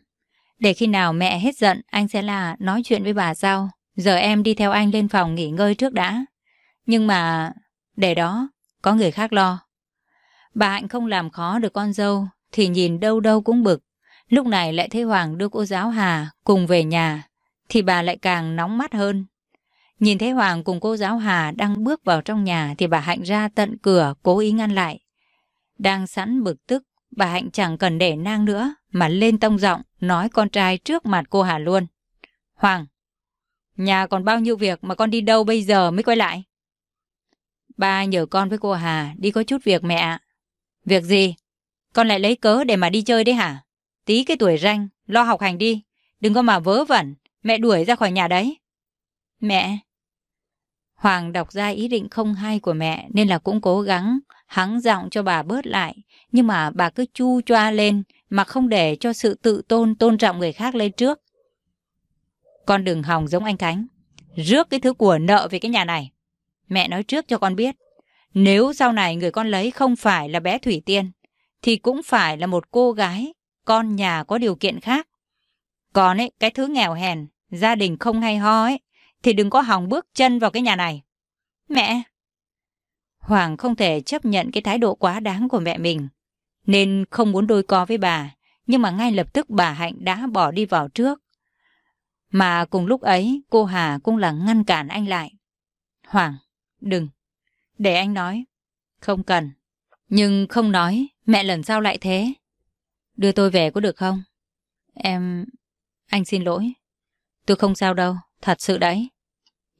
Để khi nào mẹ hết giận, anh sẽ là nói chuyện với bà sau. Giờ em đi theo anh lên phòng nghỉ ngơi trước đã. Nhưng mà để đó, có người khác lo. Bà Hạnh không làm khó được con dâu, thì nhìn đâu đâu cũng bực. Lúc này lại thấy Hoàng đưa cô giáo Hà cùng về nhà, thì bà lại càng nóng mắt hơn. Nhìn thấy Hoàng cùng cô giáo Hà đang bước vào trong nhà thì bà Hạnh ra tận cửa cố ý ngăn lại. Đang sẵn bực tức, bà Hạnh chẳng cần để nang nữa mà lên tông giọng nói con trai trước mặt cô Hà luôn. Hoàng, nhà còn bao nhiêu việc mà con đi đâu bây giờ mới quay lại? Ba nhờ con với cô Hà đi có chút việc mẹ ạ. Việc gì? Con lại lấy cớ để mà đi chơi đấy hả? Tí cái tuổi ranh, lo học hành đi. Đừng có mà vớ vẩn, mẹ đuổi ra khỏi nhà đấy. Mẹ, Hoàng đọc ra ý định không hay của mẹ nên là cũng cố gắng hắng giọng cho bà bớt lại. Nhưng mà bà cứ chu choa lên mà không để cho sự tự tôn tôn trọng người khác lên trước. Con đừng hòng giống anh Khánh. Rước cái thứ của nợ về cái nhà này. Mẹ nói trước cho con biết. Nếu sau này người con lấy không phải là bé Thủy Tiên thì cũng phải là một cô gái con nhà có điều kiện khác. Còn ấy, cái thứ nghèo hèn, gia đình không hay ho ấy, thì đừng có hòng bước chân vào cái nhà này. Mẹ! Hoàng không thể chấp nhận cái thái độ quá đáng của mẹ mình, nên không muốn đôi co với bà, nhưng mà ngay lập tức bà Hạnh đã bỏ đi vào trước. Mà cùng lúc ấy, cô Hà cũng là ngăn cản anh lại. Hoàng, đừng, để anh nói. Không cần. Nhưng không nói, mẹ lần sau lại thế. Đưa tôi về có được không? Em... Anh xin lỗi. Tôi không sao đâu. Thật sự đấy.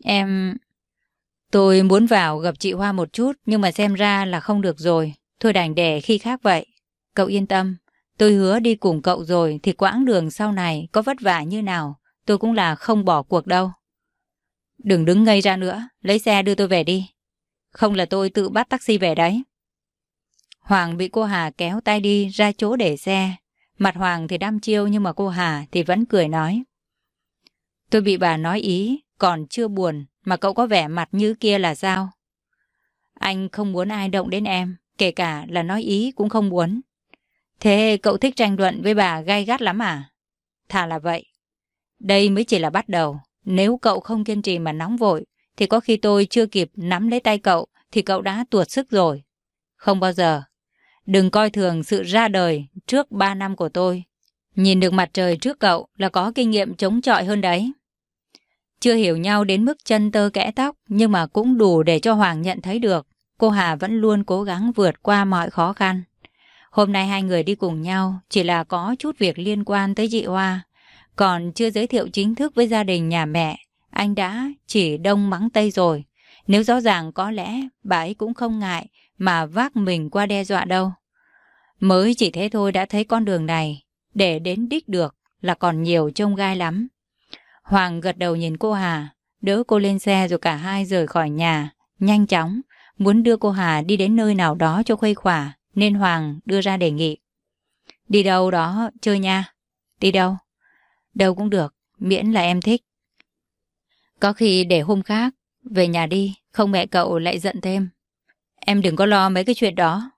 Em... Tôi muốn vào gặp chị Hoa một chút nhưng mà xem ra là không được rồi. Thôi đành để khi khác vậy. Cậu yên tâm. Tôi hứa đi cùng cậu rồi thì quãng đường sau này có vất vả như nào tôi cũng là không bỏ cuộc đâu. Đừng đứng ngây ra nữa, lấy xe đưa tôi về đi. Không là tôi tự bắt taxi về đấy. Hoàng bị cô Hà kéo tay đi ra chỗ để xe. Mặt Hoàng thì đăm chiêu nhưng mà cô Hà thì vẫn cười nói. Tôi bị bà nói ý, còn chưa buồn, mà cậu có vẻ mặt như kia là sao? Anh không muốn ai động đến em, kể cả là nói ý cũng không muốn. Thế cậu thích tranh luận với bà gay gắt lắm à? Thà là vậy. Đây mới chỉ là bắt đầu. Nếu cậu không kiên trì mà nóng vội, thì có khi tôi chưa kịp nắm lấy tay cậu, thì cậu đã tuột sức rồi. Không bao giờ. Đừng coi thường sự ra đời trước 3 năm của tôi. Nhìn được mặt trời trước cậu là có kinh nghiệm chống chọi hơn đấy. Chưa hiểu nhau đến mức chân tơ kẽ tóc, nhưng mà cũng đủ để cho Hoàng nhận thấy được. Cô Hà vẫn luôn cố gắng vượt qua mọi khó khăn. Hôm nay hai người đi cùng nhau chỉ là có chút việc liên quan tới chị Hoa. Còn chưa giới thiệu chính thức với gia đình nhà mẹ, anh đã chỉ đông mắng tây rồi. Nếu rõ ràng có lẽ bà ấy cũng không ngại mà vác mình qua đe dọa đâu. Mới chỉ thế thôi đã thấy con đường này, để đến đích được là còn nhiều trông gai lắm. Hoàng gật đầu nhìn cô Hà, đỡ cô lên xe rồi cả hai rời khỏi nhà, nhanh chóng, muốn đưa cô Hà đi đến nơi nào đó cho khuây khỏa, nên Hoàng đưa ra đề nghị. Đi đâu đó chơi nha. Đi đâu? Đâu cũng được, miễn là em thích. Có khi để hôm khác, về nhà đi, không mẹ cậu lại giận thêm. Em đừng có lo mấy cái chuyện đó.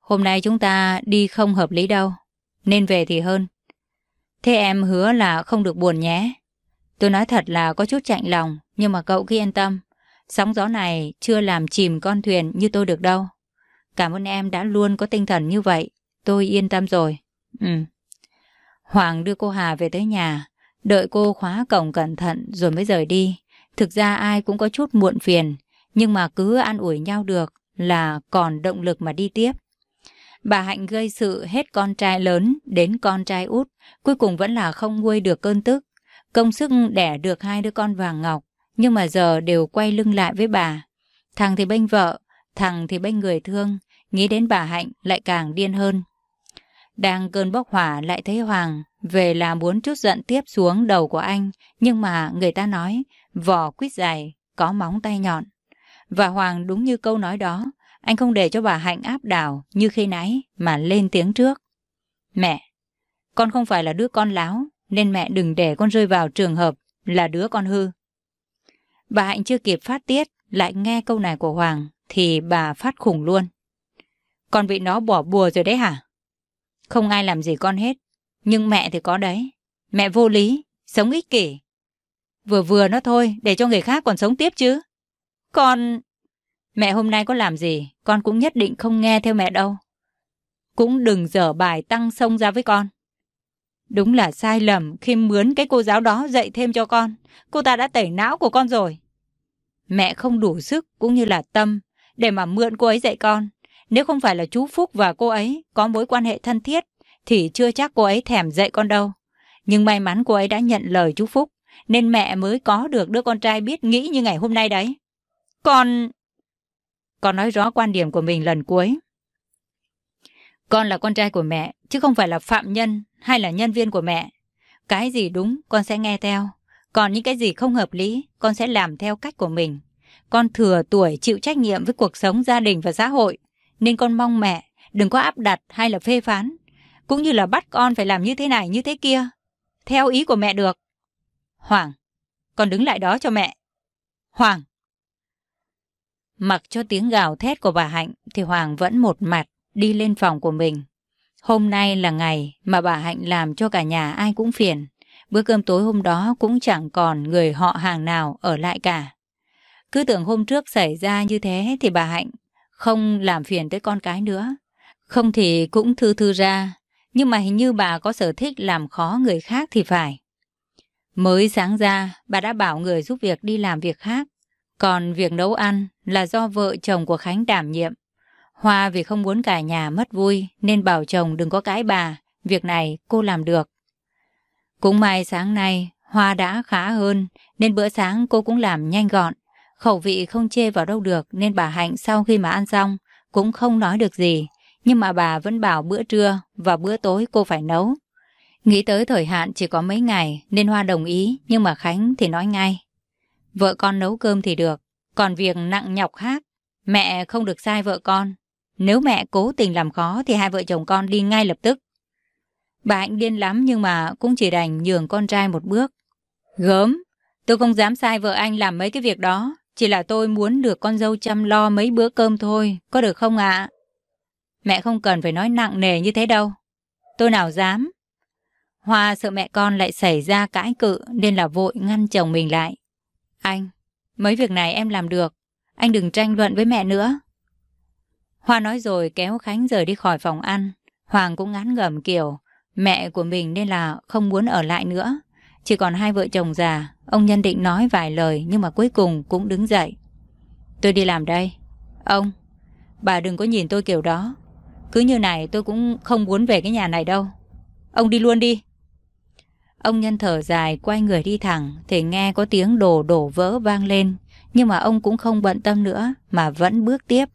Hôm nay chúng ta đi không hợp lý đâu, nên về thì hơn. Thế em hứa là không được buồn nhé. Tôi nói thật là có chút chạnh lòng, nhưng mà cậu cứ yên tâm. Sóng gió này chưa làm chìm con thuyền như tôi được đâu. Cảm ơn em đã luôn có tinh thần như vậy. Tôi yên tâm rồi. Ừ. Hoàng đưa cô Hà về tới nhà, đợi cô khóa cổng cẩn thận rồi mới rời đi. Thực ra ai cũng có chút muộn phiền, nhưng mà cứ an ủi nhau được là còn động lực mà đi tiếp. Bà Hạnh gây sự hết con trai lớn đến con trai út, cuối cùng vẫn là không nguôi được cơn tức. Công sức đẻ được hai đứa con vàng ngọc, nhưng mà giờ đều quay lưng lại với bà. Thằng thì bênh vợ, thằng thì bênh người thương, nghĩ đến bà Hạnh lại càng điên hơn. Đang cơn bốc hỏa lại thấy Hoàng về là muốn chút giận tiếp xuống đầu của anh, nhưng mà người ta nói vỏ quýt dài, có móng tay nhọn. Và Hoàng đúng như câu nói đó, anh không để cho bà Hạnh áp đảo như khi nãy mà lên tiếng trước. Mẹ, con không phải là đứa con láo, nên mẹ đừng để con rơi vào trường hợp là đứa con hư. Bà Hạnh chưa kịp phát tiết, lại nghe câu này của Hoàng, thì bà phát khủng luôn. Con bị nó bỏ bùa rồi đấy hả? Không ai làm gì con hết, nhưng mẹ thì có đấy. Mẹ vô lý, sống ích kỷ. Vừa vừa nó thôi, để cho người khác còn sống tiếp chứ. Con... Mẹ hôm nay có làm gì, con cũng nhất định không nghe theo mẹ đâu. Cũng đừng dở bài tăng sông ra với con. Đúng là sai lầm khi mướn cái cô giáo đó dạy thêm cho con. Cô ta đã tẩy não của con rồi. Mẹ không đủ sức cũng như là tâm để mà mượn cô ấy dạy con. Nếu không phải là chú Phúc và cô ấy có mối quan hệ thân thiết, thì chưa chắc cô ấy thèm dạy con đâu. Nhưng may mắn cô ấy đã nhận lời chú Phúc, nên mẹ mới có được đứa con trai biết nghĩ như ngày hôm nay đấy. Con... Con nói rõ quan điểm của mình lần cuối. Con là con trai của mẹ, chứ không phải là phạm nhân hay là nhân viên của mẹ. Cái gì đúng, con sẽ nghe theo. Còn những cái gì không hợp lý, con sẽ làm theo cách của mình. Con thừa tuổi chịu trách nhiệm với cuộc sống gia đình và xã hội. Nên con mong mẹ đừng có áp đặt hay là phê phán. Cũng như là bắt con phải làm như thế này như thế kia. Theo ý của mẹ được. Hoàng, con đứng lại đó cho mẹ. Hoàng. Mặc cho tiếng gào thét của bà Hạnh thì Hoàng vẫn một mặt đi lên phòng của mình. Hôm nay là ngày mà bà Hạnh làm cho cả nhà ai cũng phiền. Bữa cơm tối hôm đó cũng chẳng còn người họ hàng nào ở lại cả. Cứ tưởng hôm trước xảy ra như thế thì bà Hạnh không làm phiền tới con cái nữa. Không thì cũng thư thư ra, nhưng mà hình như bà có sở thích làm khó người khác thì phải. Mới sáng ra, bà đã bảo người giúp việc đi làm việc khác. Còn việc nấu ăn là do vợ chồng của Khánh đảm nhiệm. Hoa vì không muốn cả nhà mất vui nên bảo chồng đừng có cãi bà. Việc này cô làm được. Cũng may sáng nay Hoa đã khá hơn nên bữa sáng cô cũng làm nhanh gọn. Khẩu vị không chê vào đâu được nên bà Hạnh sau khi mà ăn xong cũng không nói được gì. Nhưng mà bà vẫn bảo bữa trưa và bữa tối cô phải nấu. Nghĩ tới thời hạn chỉ có mấy ngày nên Hoa đồng ý nhưng mà Khánh thì nói ngay. Vợ con nấu cơm thì được, còn việc nặng nhọc khác, mẹ không được sai vợ con. Nếu mẹ cố tình làm khó thì hai vợ chồng con đi ngay lập tức. Bà Hạnh điên lắm nhưng mà cũng chỉ đành nhường con trai một bước. Gớm, tôi không dám sai vợ anh làm mấy cái việc đó. Chỉ là tôi muốn được con dâu chăm lo mấy bữa cơm thôi, có được không ạ? Mẹ không cần phải nói nặng nề như thế đâu. Tôi nào dám. Hoa sợ mẹ con lại xảy ra cãi cự nên là vội ngăn chồng mình lại. Anh, mấy việc này em làm được. Anh đừng tranh luận với mẹ nữa. Hoa nói rồi kéo Khánh rời đi khỏi phòng ăn. Hoàng cũng ngán ngẩm kiểu mẹ của mình nên là không muốn ở lại nữa. Chỉ còn hai vợ chồng già, ông nhân định nói vài lời nhưng mà cuối cùng cũng đứng dậy. Tôi đi làm đây. Ông, bà đừng có nhìn tôi kiểu đó. Cứ như này tôi cũng không muốn về cái nhà này đâu. Ông đi luôn đi. Ông nhân thở dài quay người đi thẳng thì nghe có tiếng đồ đổ vỡ vang lên. Nhưng mà ông cũng không bận tâm nữa mà vẫn bước tiếp.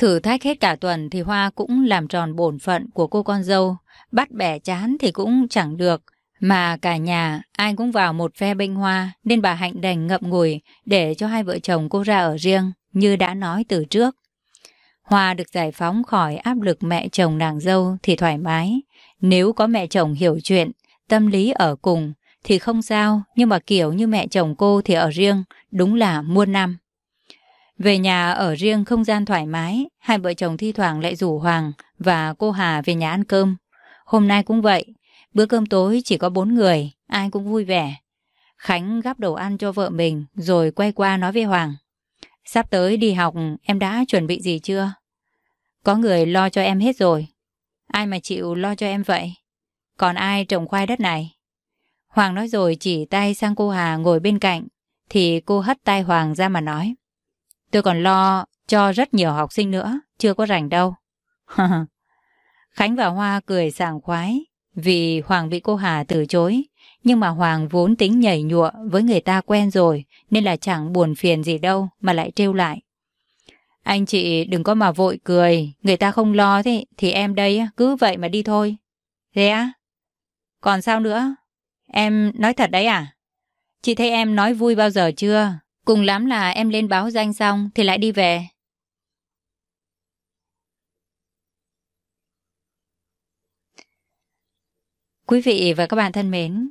Thử thách hết cả tuần thì Hoa cũng làm tròn bổn phận của cô con dâu. Bắt bẻ chán thì cũng chẳng được. Mà cả nhà ai cũng vào một phe bênh hoa nên bà Hạnh đành ngậm ngùi để cho hai vợ chồng cô ra ở riêng như đã nói từ trước. Hoa được giải phóng khỏi áp lực mẹ chồng nàng dâu thì thoải mái. Nếu có mẹ chồng hiểu chuyện, tâm lý ở cùng thì không sao, nhưng mà kiểu như mẹ chồng cô thì ở riêng, đúng là muôn năm. Về nhà ở riêng không gian thoải mái, hai vợ chồng thi thoảng lại rủ Hoàng và cô Hà về nhà ăn cơm. Hôm nay cũng vậy, bữa cơm tối chỉ có bốn người, ai cũng vui vẻ. Khánh gắp đồ ăn cho vợ mình rồi quay qua nói với Hoàng. Sắp tới đi học em đã chuẩn bị gì chưa? Có người lo cho em hết rồi. Ai mà chịu lo cho em vậy? Còn ai trồng khoai đất này? Hoàng nói rồi chỉ tay sang cô Hà ngồi bên cạnh, thì cô hất tay Hoàng ra mà nói. Tôi còn lo cho rất nhiều học sinh nữa, chưa có rảnh đâu. Khánh và Hoa cười sảng khoái vì Hoàng bị cô Hà từ chối. Nhưng mà Hoàng vốn tính nhảy nhụa với người ta quen rồi nên là chẳng buồn phiền gì đâu mà lại trêu lại. Anh chị đừng có mà vội cười, người ta không lo thế thì em đây cứ vậy mà đi thôi. Thế á? Còn sao nữa? Em nói thật đấy à? Chị thấy em nói vui bao giờ chưa? Cùng lắm là em lên báo danh xong thì lại đi về. Quý vị và các bạn thân mến,